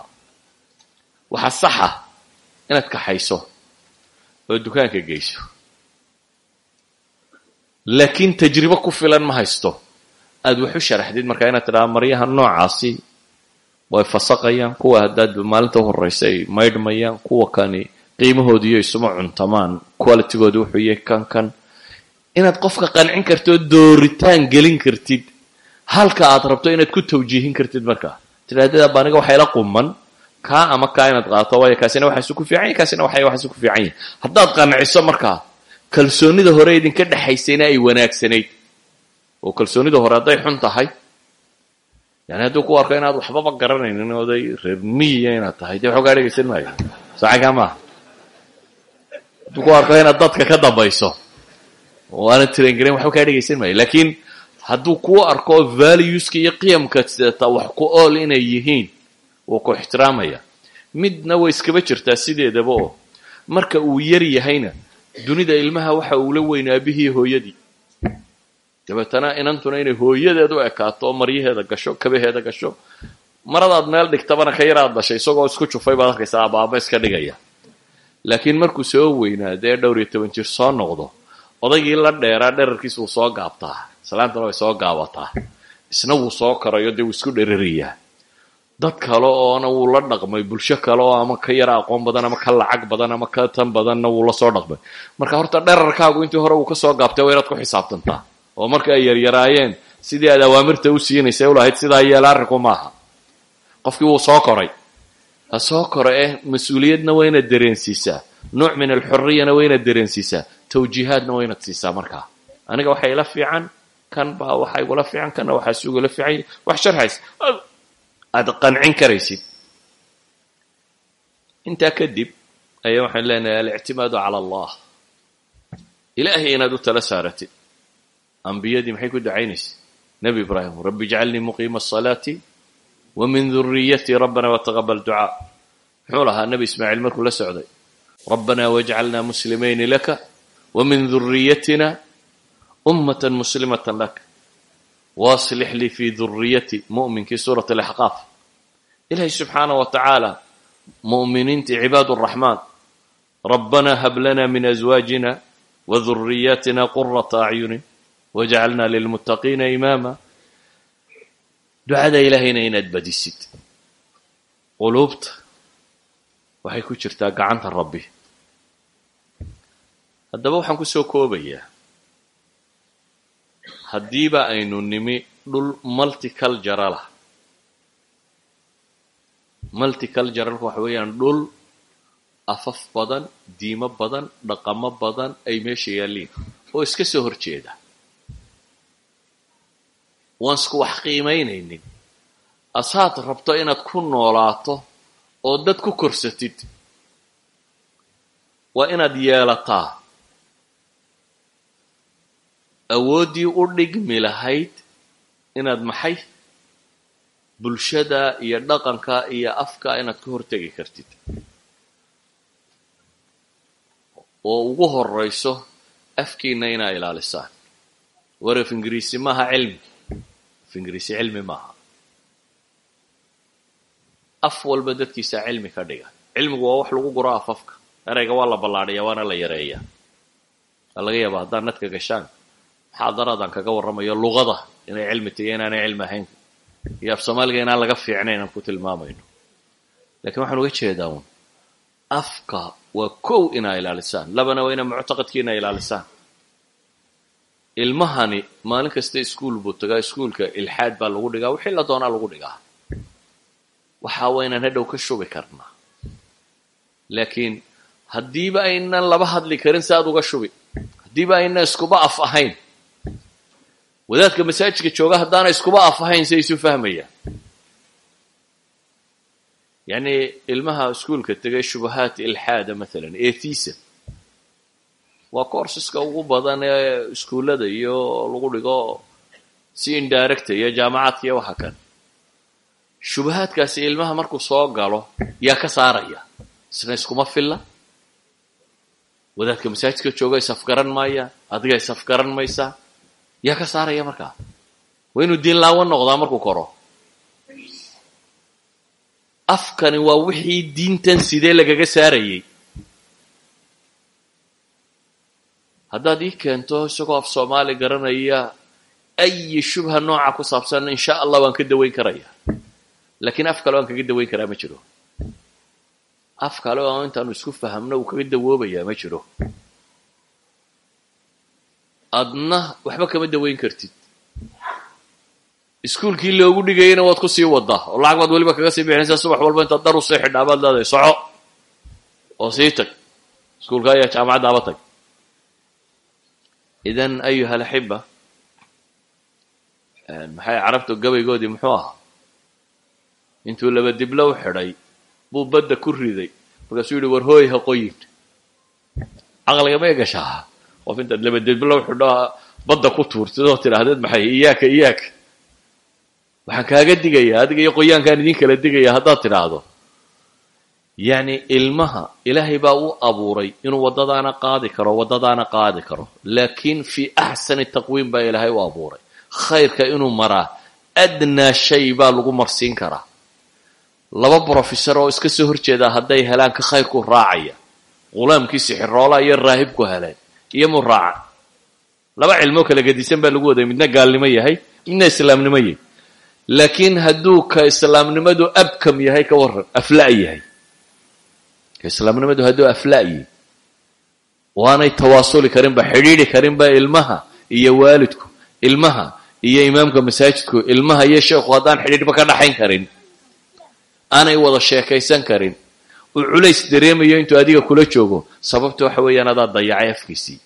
waxaa saxa inaad kaxayso oo dukaanka geyso. Laakiin tajribo ku filan ma haysto. Aad wax sharaxdid markaa inaad tidhaha maryaha noocaasi way fasaqayaan. Kuwa haddaad maalinta u horraysa ay maydhmayaan. Kuwa kani qiimahoodiiyo isuma cuntamaan qualitygooda wuxuu yahay kan inaad qofka qancin kartid oo dooritaan gelin kartid halka aad rabto inaad ku tawjiihin kartid markaa tidhahdadaaba aniga waxaa ila quman kaa ama kaa inaad qaato waayo kaasina waxaasu ku fiican yahy kaasina waxay waxaasu ku fiican yahy haddaad qanciso markaa kalsoonida hore idinka dhexaysayna ay wanaagsanayd. Oo kalsoonida hore hadday xun tahay yani hadduu ku arko inaad waxbaba garanaynin oday reer miyiya inaad tahay dee waxoogaa dhegaysan maayo? Sacagaa maaha hadduu ku arko inaad dadka ka dambayso. Oo aanad tirangelin waxba kaa dhegaysan maayo. Laakiin hadduu kuu arko valueska iyo qiyamka sidata wax ku ool inay yihiin wuu ku ixtiraamaya. Midna way iskaba jirtaa sideedaba oo marka uu yar yahayna dunida ilmaha waxa uula weyn aabihii hooyadii. Dabeetana inantuna inay hooyadeed u ekaato oo maryaheeda gasho kabaheeda gasho maradaad meel dhigtabana ka yaraad dhashay isagoo isku jufay baad arkaysaa abaaba iska dhigaya laakiin markuu soo weynaadee dhowr iyo toban jir soo noqdo odaygii la dheeraa dherarkiisa wuu soo gaabtaa. Salaantana way soo gaabataa. Isna wuu soo karayo dee wuu isku dherarayaa dad kale oona wuu la dhaqmay bulsho kale oo ama ka yara aqoon badan ama ka lacag badan ama ka tan badanna wuu la dhaqmay. Marka horta dherarkaagu intii hore uu ka soo gaabtay waa inaad ku xisaabtantaa. Oo marka ay yaryaraayeen sidii aad awaamirta u siinaysay u lahayd sidaa yeela arrinku maaha. Qofkii wuu soo koray soo koro eh mas'uuliyadna waa inaad dareensiisaa nooc min alxuriyana waa inaad dareensiisaa tawjiihaadna waa inaad siisaa markaa aniga waxa ila fiican kan baa waxa igula fiican kanna waxaa sugula fiican wax sharxays aad qancin karaysid. Intaa kadib ayaa waxaan leenahay alictimaadu cala allah. Ilaahay inaad u tala saaratid ambiyadii maxay ku ducaynaysa? Nebi ibraahim rabbi ijcalnii muqiima asalaati wa min duriyatii rabbana wataqabal ducaa muxuu lahaa nebi ismaaciil markuu la socday rabbana wajcalna muslimayni laka wa min duriyatina ummata muslimata lak waaslix lii fii duriyati mu'minkii suurat alaxqaaf ilahay subxaanah wa tacaala mu'miniintii cibaad araxmaan rabbana hab lana min aswaajina wa duriyaatina qurata acyunin wajcalna lilmuttaqiina imaama ducada ilaahayna inaad badisid. Quluubta waxay ku jirtaa gacanta rabbi. Haddaba waxaan ku soo koobayaa. Haddiiba aynu nimi dhul multiculturalah multiculturalka waxa weeyaan dhul afaf badan diimo badan dhaqamo badan ay meesha yaalliin. Oo iska soo hor jeeda waan isku wax qiimaynaynin asaad rabto inaad ku noolaato oo dad ku korsatid. Waa inaad yeelataa. Awooddii u dhigmi lahayd inaad maxay? Bulshada iyo dhaqanka iyo afka inaad ka hortegi kartid. Oo ugu horayso afkiina inaa ilaalisaan. War af ingiriisi maaha cilmi af ingiriisi cilmi maaha af walba dadkiisa cilmi ka dhiga cilmigu waa wax lagu guro afafka erayga waa la ballaadhiyaa waana la yareeyaa waa laga yaabaa haddaan nadka gashaan muxaadaradan kaga warramayo luqada inay cilmi tahiyo inaanay cilmi ahayn iyo af soomaaliga inaan laga fiicnayn aan ku tilmaamayno lakiin waxaan uga jeedaa un afka waa kow inaa ilaalisaan labana waa ina muctaqadkiina ilaalisaan ilmahani maalin kasta iskuol buu tagaa iskuolka ilxaad baa lagu dhigaa wixii la doonaa lagu dhigaa. Waxa waa inaan hadhow ka shubi karnaa. Laakiin haddiiba aynan laba hadli karin si aad uga shubi. Haddiiba aynan iskuba af ahayn. Wadaadka masaajidka jooga haddaana iskuba af ahayn si isu fahmayaan yacni ilmaha iskuolka tegay shubahaat ilxaada maalan atheism waa courseska ugu badan ee iskuullada iyo lagu dhigo si indirecta iyo jaamacaadka iyo waxa kale. Shubahaadkaasi ilmaha markuu soo galo yaa ka saaraya. Isna iskuma filla. Wadaadka masaajidka jooga isafgaran maayaan adiga isafgaran maysaa yaa ka saaraya markaa waa inuu diin laawan noqdaa markuu koro. Afkani waa wixii diintan sidee lagaga saarayay haddaad ii keento isagoo af soomaali garanaya ayi shubha nooca ku saabsan insha allah waan ka dawayn karaya. Laakiin af kale waan kaga dawayn karaa ma jiro. Af kale oo intaanu isku fahamno uu kaga dawoobayaa ma jiro. Adna waxba kama dawayn kartid. Iskuolkii loogu dhigayana waad ku sii wadaa oo lacag baad weliba kaga sii bixinaysaa subax walba intaad dar u sii xidhaa baad leedahay soco oo sii tag. Iskuolka ayaa jaamacaddaaba tag idan ayuha alaxiba maxay carabtu gabaygoodii muxuu ahaa? Intuu laba diblo u xidhay buu badda ku riday. Markaasuu yihi war hooy ha qoyin. Caqliga may gashaa? Qof intaad laba diblo u xidho badda ku tuurtid oo tidhaahdeed maxay iyaaka iyaaka. Waxaan kaaga digayaa adiga iyo qoyaankaan idin kala digaya haddaad tidhaahdo yacni ilmaha ilaahay baa u abuuray inuu waddadaana qaadi karo waddadaana qaadi karo. Laakiin fii axsani taqwiim baa ilaahay u abuuray. Khayrka inuu maraa adnaa shay baa lagu marsiin karaa. Laba brofesor oo iska soo horjeedaa hadday helaan ka khayrku raacaya. Ghulaamkii sixiroola iyo raahibku heleen iyo mu raaca. Laba cilmoo kala gedisan baa lagu waday midna gaalnimo yahay midna islaamnimo yahay. Laakiin hadduu ka islaamnimadu abkam yahay ka waran afla' yahay islaamnimadu hadduu afla' yahay waanay tawaasuli karinba xidhiidhi karinba ilmaha iyo waalidku ilmaha iyo imaamka masaajidku ilmaha iyo sheekhu haddaan xidhiidhba ka dhaxayn karin. Aanay wada sheekaysan karin. Uu culays dareemayo intuu adiga kula joogo sababta waxa weeyaan adaa dayacay afkiisii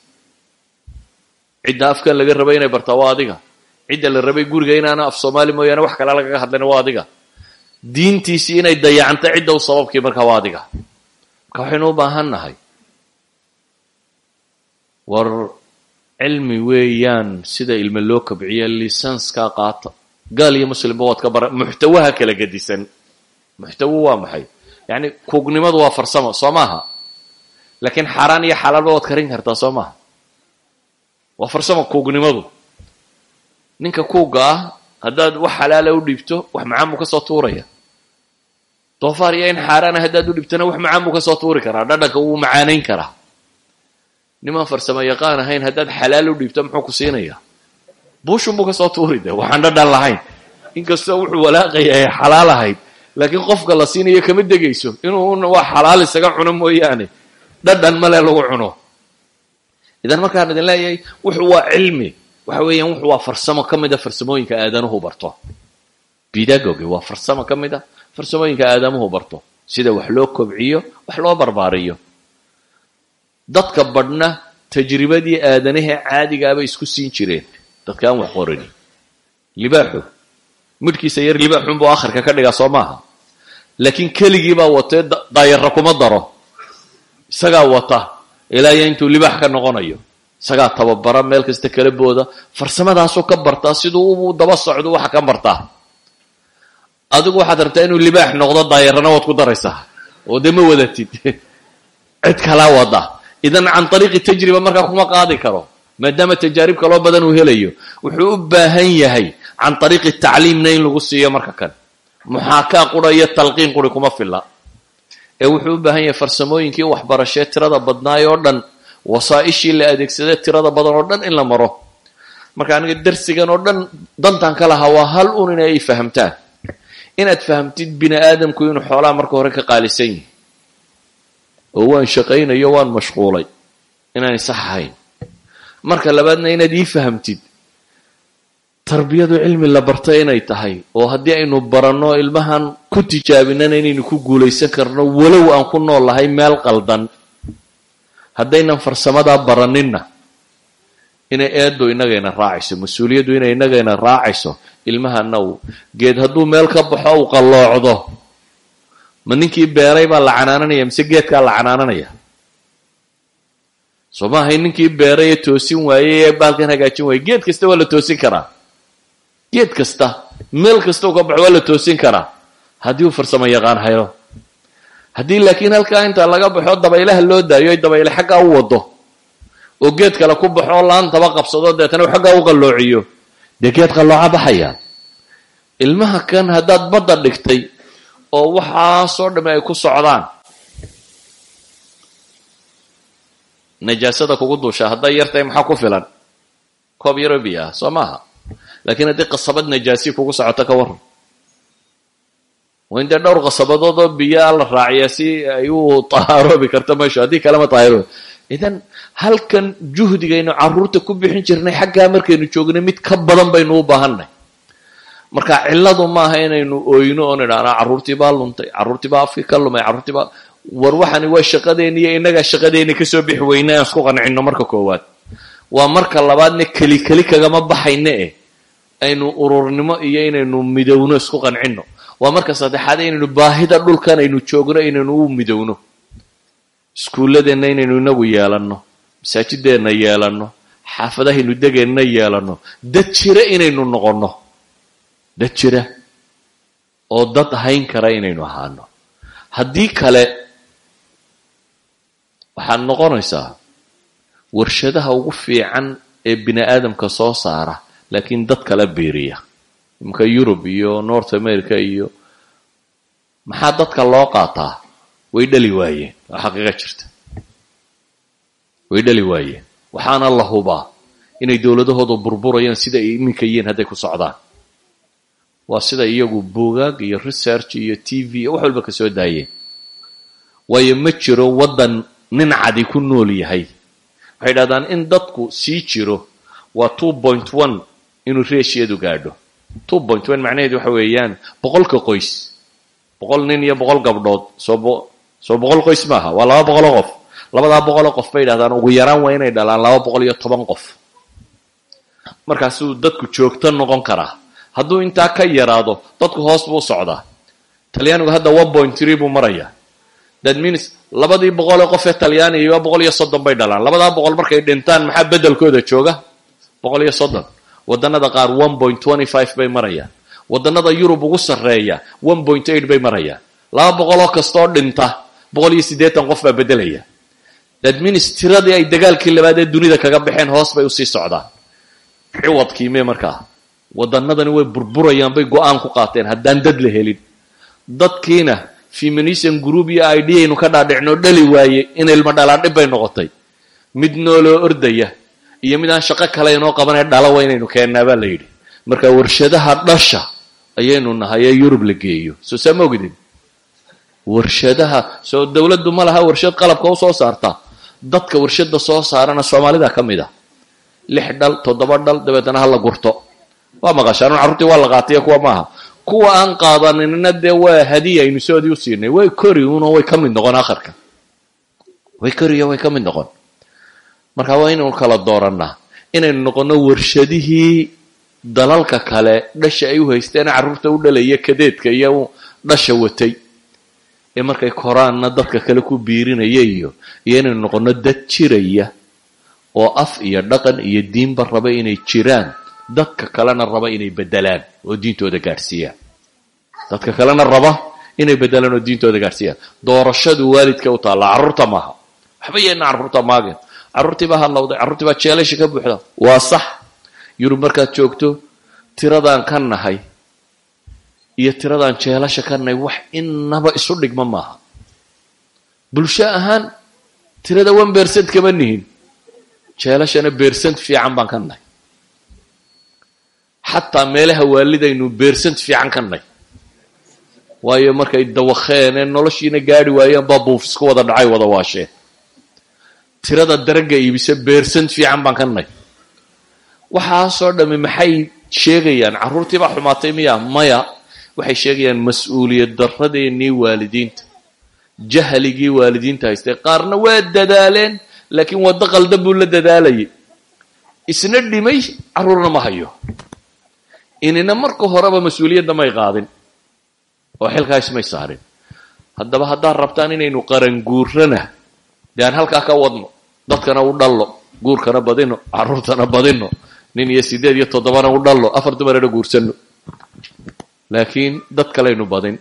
cidda afkan laga rabay inay bartaa waa adiga. Cidda la rabay guriga inaana af soomaali mooyaane wax kale lagaga hadlayna waa adiga. Diintiisii inay dayacanta cidda u sababkii markaa waa adiga marka waxaynu u baahan nahay. War cilmi weeyaan sida ilme loo kabciye lisanskaa qaata gaal iyo muslimba waad ka bara muxtawaha kala gedisan. Muxtawo waa maxay? Yacni kuugnimadu waa farsamo soo maaha? Laakiin xaaraan iyo xalaalba waad karin kartaa soo maaha? Waa farsamo kuugnimadu. Ninka kuuga ah haddaad wax xalaala u dhiibto wax macaan buu ka soo tuuraya doofaar iyo in xaaraana haddaad u dhibtona wax macaan buu ka soo tuuri karaa dhadhanka wuu macaanayn karaa. Nimaan farsamo yaqaan ahayn haddaad xalaal u dhiibto muxuu ku siinayaa buushun buu ka soo tuuri de waxaan dhadhan lahayn. Inkastoo wuxuu walaaqaya ay xalaal ahayd laakiin qofka la siinayo kama degayso. Inuu waa xalaal isaga cuno mooyaane. Dhadhan male lagu cuno. Idan markaan idin leeyahay wuxuu waa cilmi. Waxa weeyaan wuxu waa farsamo ka mid a farsamooyinka aadanuhu barto. Bidagogi waa farsamo ka mid a farsamooyinka aadamuhu barto sida wax loo kobciyo wax loo barbaariyo. Dadka badhna tajribadii aadanahee caadigaabay isku siin jireen. Dadka aan wax qorani libaaxu midhkiisa yar libaaxun buu akhirka ka dhigaa soo maaha. Laakiin keligii baa watee daayarra kuma daro. Isagaa wata ilaa intuu libaax ka noqonayo. Isagaa tababara meel kasta kala booda. Farsamadaasuu ka bartaa siduu u daba socdo waxa ka bartaa adigu waxaad rabtaa inuu libaax noqdo daayarana waad ku daraysaa. Oo dee ma wadatid. Cid kalaa wada. Idan can ariiqi tajriba markaa kuma qaadi karo. Maadaama tajaarib kaloo badan uu helayo wuxuu u baahan yahay can ariiqi tacliimna in lagu siiyo marka kan. Muxaakaa qura iyo talqiin quri kuma filla. Ee wuxuu u baahan yahay farsamooyinkii waxbarashee tirada badnaay oo dhan wasaa-ishii la adeegsadee tirada badan oo dhan in la maro. Marka aniga darsigan oo dhan dantan ka lahaa waa hal un in ay fahamtaan inaad fahamtid bini aadamku inuu xoolaha marka hore ka qaalisan yihi oo waan shaqaynayo waan mashquulay inaanay sax ahayn. Marka labaadna inaad ii fahamtid tarbiyadu cilmi la bartay inay tahay oo haddii aynu baranno ilmahan ku tijaabinana inaynu ku guulaysan karno walow aan ku nool lahay meel qaldan. Haddaynan farsamadaa baraninna inay eeddu inagayna raacayso mas'uuliyaddu inay inagayna raacayso ilmahana uu geed hadduu meel ka baxo uu qalloocdo ma ninkii beeray baa la canaananaya mise geedkaa la canaananaya? Soo maahay ninkii beeray ee toosin waayey ee baalkan hagaajin waayey. Geed kasta waa la toosin karaa. Geed kasta meel kasta u ka baxo waa la toosin karaa. Haddii uu farsamo yaqaan hayo. Haddii laakiin halkaa inta laga baxo dabaylaha loo daayo ay dabayle xaggaa u wado. Oo geed kale ku baxo laantaba qabsado deetana u xaggaa u qalloociyo dee geed qallooca baxaya. Ilmaha kan haddaad badda dhigtay oo waxaasoo dhamme ay ku socdaan. Najaasada kugu duusha hadday yartahay maxaa ku filan? Koob yaroo biyo ah soo maaha laakiin haddii qasabad najaasi kugu socoto ka waran waa in dhowr qasabadood oo biyoa la raaciya si ay u tahaaroobi karto meeshu haddii kalema tahaaroobi idan halkan juhdigaynu carruurta ku bixin jirnay xaggaa markaynu joognay mid ka badan baynu u baahannahy marka cilladu maaha inaynu oyno oon idhaahno carruurtii baa luntay carruurtii baa afkii ka lumay carruurtii baa war waxani waa shaqadeeni iyo innagaa shaqadeeni ka soo bixi weyne aan isku qancinno marka koowaad. Waa marka labaadna keli keli kagama baxayne eh. Aynu ururnimo iyo inaynu midowno isku qancinno waa marka saddexaad inaynu baahida dhulkan aynu joogno inaynu u midowno iskuulladeenna inaynu inagu yeelanno masaajideenna yeelanno xaafadahaynu degeenna yeelanno dad jira inaynu noqonno dad jira oo dad hayn kara inaynu ahaano haddii kale waxaad noqonaysaa warshadaha ugu fiican ee bini aadamka soo saara laakiin dad kala biiriya imika yurub iyo north america iyo maxaa dadka loo qaataa way dhali waayeen waa xaqiiqa jirta. Way dhali waayeen waxaana la hubaa inay dowladahoodu burburayaan sida ay iminka yihiin hadday ku socdaan. Waa sida iyagu buugaag iyo research iyo t v iyo wax walba ka soo daayeen waayo ma jiro waddan nin cadi ku nool yahay. Waxay dhahdaan in dadku sii jiro waa two point one inuu reeshiyadu gaadho. Two point one macnaheedu waxa weeyaan boqolka qoys. Boqol nin iyo boqol gabdhood soo soo boqol qoys maaha. Waa laba boqoloo qof. Labadaa boqoloo qof bay dhahdaan ugu yaraan waa inay dhalaan laba boqol iyo toban qof. Markaasuu dadku joogto noqon karaa. Hadduu intaa ka yaraado dadku hoos buu socdaa. Talyaanigu hadda one point three buu marayaa. That means labadii boqolee qof ee talyaaniga boqol iyo soddon bay dhalaan. Labadaa boqol markay dhintaan maxaa beddelkooda jooga? Boqol iyo soddon. Waddanada qaar one point twenty five bay marayaan waddanada yurub ugu sarreeya one point eight bay marayaan laba boqoloo kastoo dhinta boqol iyo siddeetan qof baa beddelaya. That means tiradii ay dagaalkii labaad ee dunida kaga baxeen hoos bay u sii socdaan. Ciwadkiime markaa? Waddanadani way burburayaan bay go'aan ku qaateen haddaan dad la helin. Dadkiina feminism group iyo idaynu ka dhaadhicnoo dhali waaye in ilma dhalaan dhib bay noqotay. Mid nooloo ordaya iyo mid aan shaqo kale inoo qabanee dhala waa inaynu keennaa baa la yidhi. Marka warshadaha dhasha ayaynu nahay ee yurub la geeyo. Soo saa ma ogdin warshadaha. Soo dowladdu ma laha warshad qalabka u soo saarta. Dadka warshada soo saarana soomaalida ka mid a. Lix dhal toddoba dhal dabeetana ha la gurto. Waa maqashaan carruurtii waa la qaataya kuwa maaha. Kuwa aan qaadanina dee waa hadiya aynu soodii u siinay. Way kori uno way ka mid noqon akharka way koriyo way ka mid noqon. Marka waa inaynu kala doorannaa. Inaynu noqonno warshadihii dalalka kale dhasha ay u haysteen carruurta u dhalaya kadeedka iyo dhasha watay ee markay koraanna dadka kale ku biirinaya iyo iyo inaynu noqonno dad jiraya oo af iyo dhaqan iyo diinba raba inay jiraan dadka kalena raba inay beddelaan oo diintooda gaadhsiiyaan. Dadka kalena raba inay bedelaan oo diintooda gaadhsiiyaan. Doorashadu waalidka u taalla carruurta maaha. Waxba yeena carruurta maageen carruurtii baa hadlawday carruurtii baa jeelasha ka buuxda. Waa sax. Yurub markaad joogto tiradaan ka nahay iyo tiradaan jeelasha ka nahay wax inaba isu dhigma maaha. Bulsho ahaan tirada one bersent kama nihin. Jeelashana bersent fiican baan ka nahay. Xataa meelaha waalidaynu bersent fiican ka nahy waayo markay dawakeen ee noloshiina gaari waayeen baa buuf isku wada dhacay wada waasheen tirada daragga iibisa bersent fiican baan ka nahy waxaasoo dhammi maxay sheegayaan carruurtii baa xumaatay miya maya waxay sheegayaan mas'uuliyad darradeennii waalidiinta. Jahligii waalidiinta haystay. Qaarna waa dadaaleen laakiin waddo qaldan buu la dadaalayay. Isna dhimay carruurna ma hayo. Inina marka horeba mas'uuliyadda may qaadin oo xilkaa ismay saarin. Haddaba haddaad rabtaan inaynu qaranguurana dee aan halkaa ka wadno dadkana u dhallo guurkana badino carruurtana badino nin iyo siddeed iyo toddobana u dhallo afar dumarana guursanno laakiin dad kalaynu badin.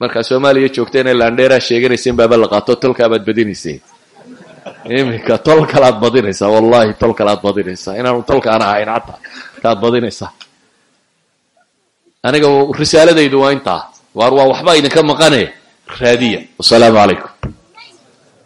Markaa soomaaliya joogteen ee laandheeraa sheeganayseen baaba la qaato tolkaabaad badinayseen iminka tol kalaad badinaysaa wallahi tol kalaad badinaysaa inaanu tolkaan ahayn xataa kaad badinaysaa aniga risaaladaydu waa intaa. Waar waa waxba idinka maqane. Raadiya. Wasalaamu calaykum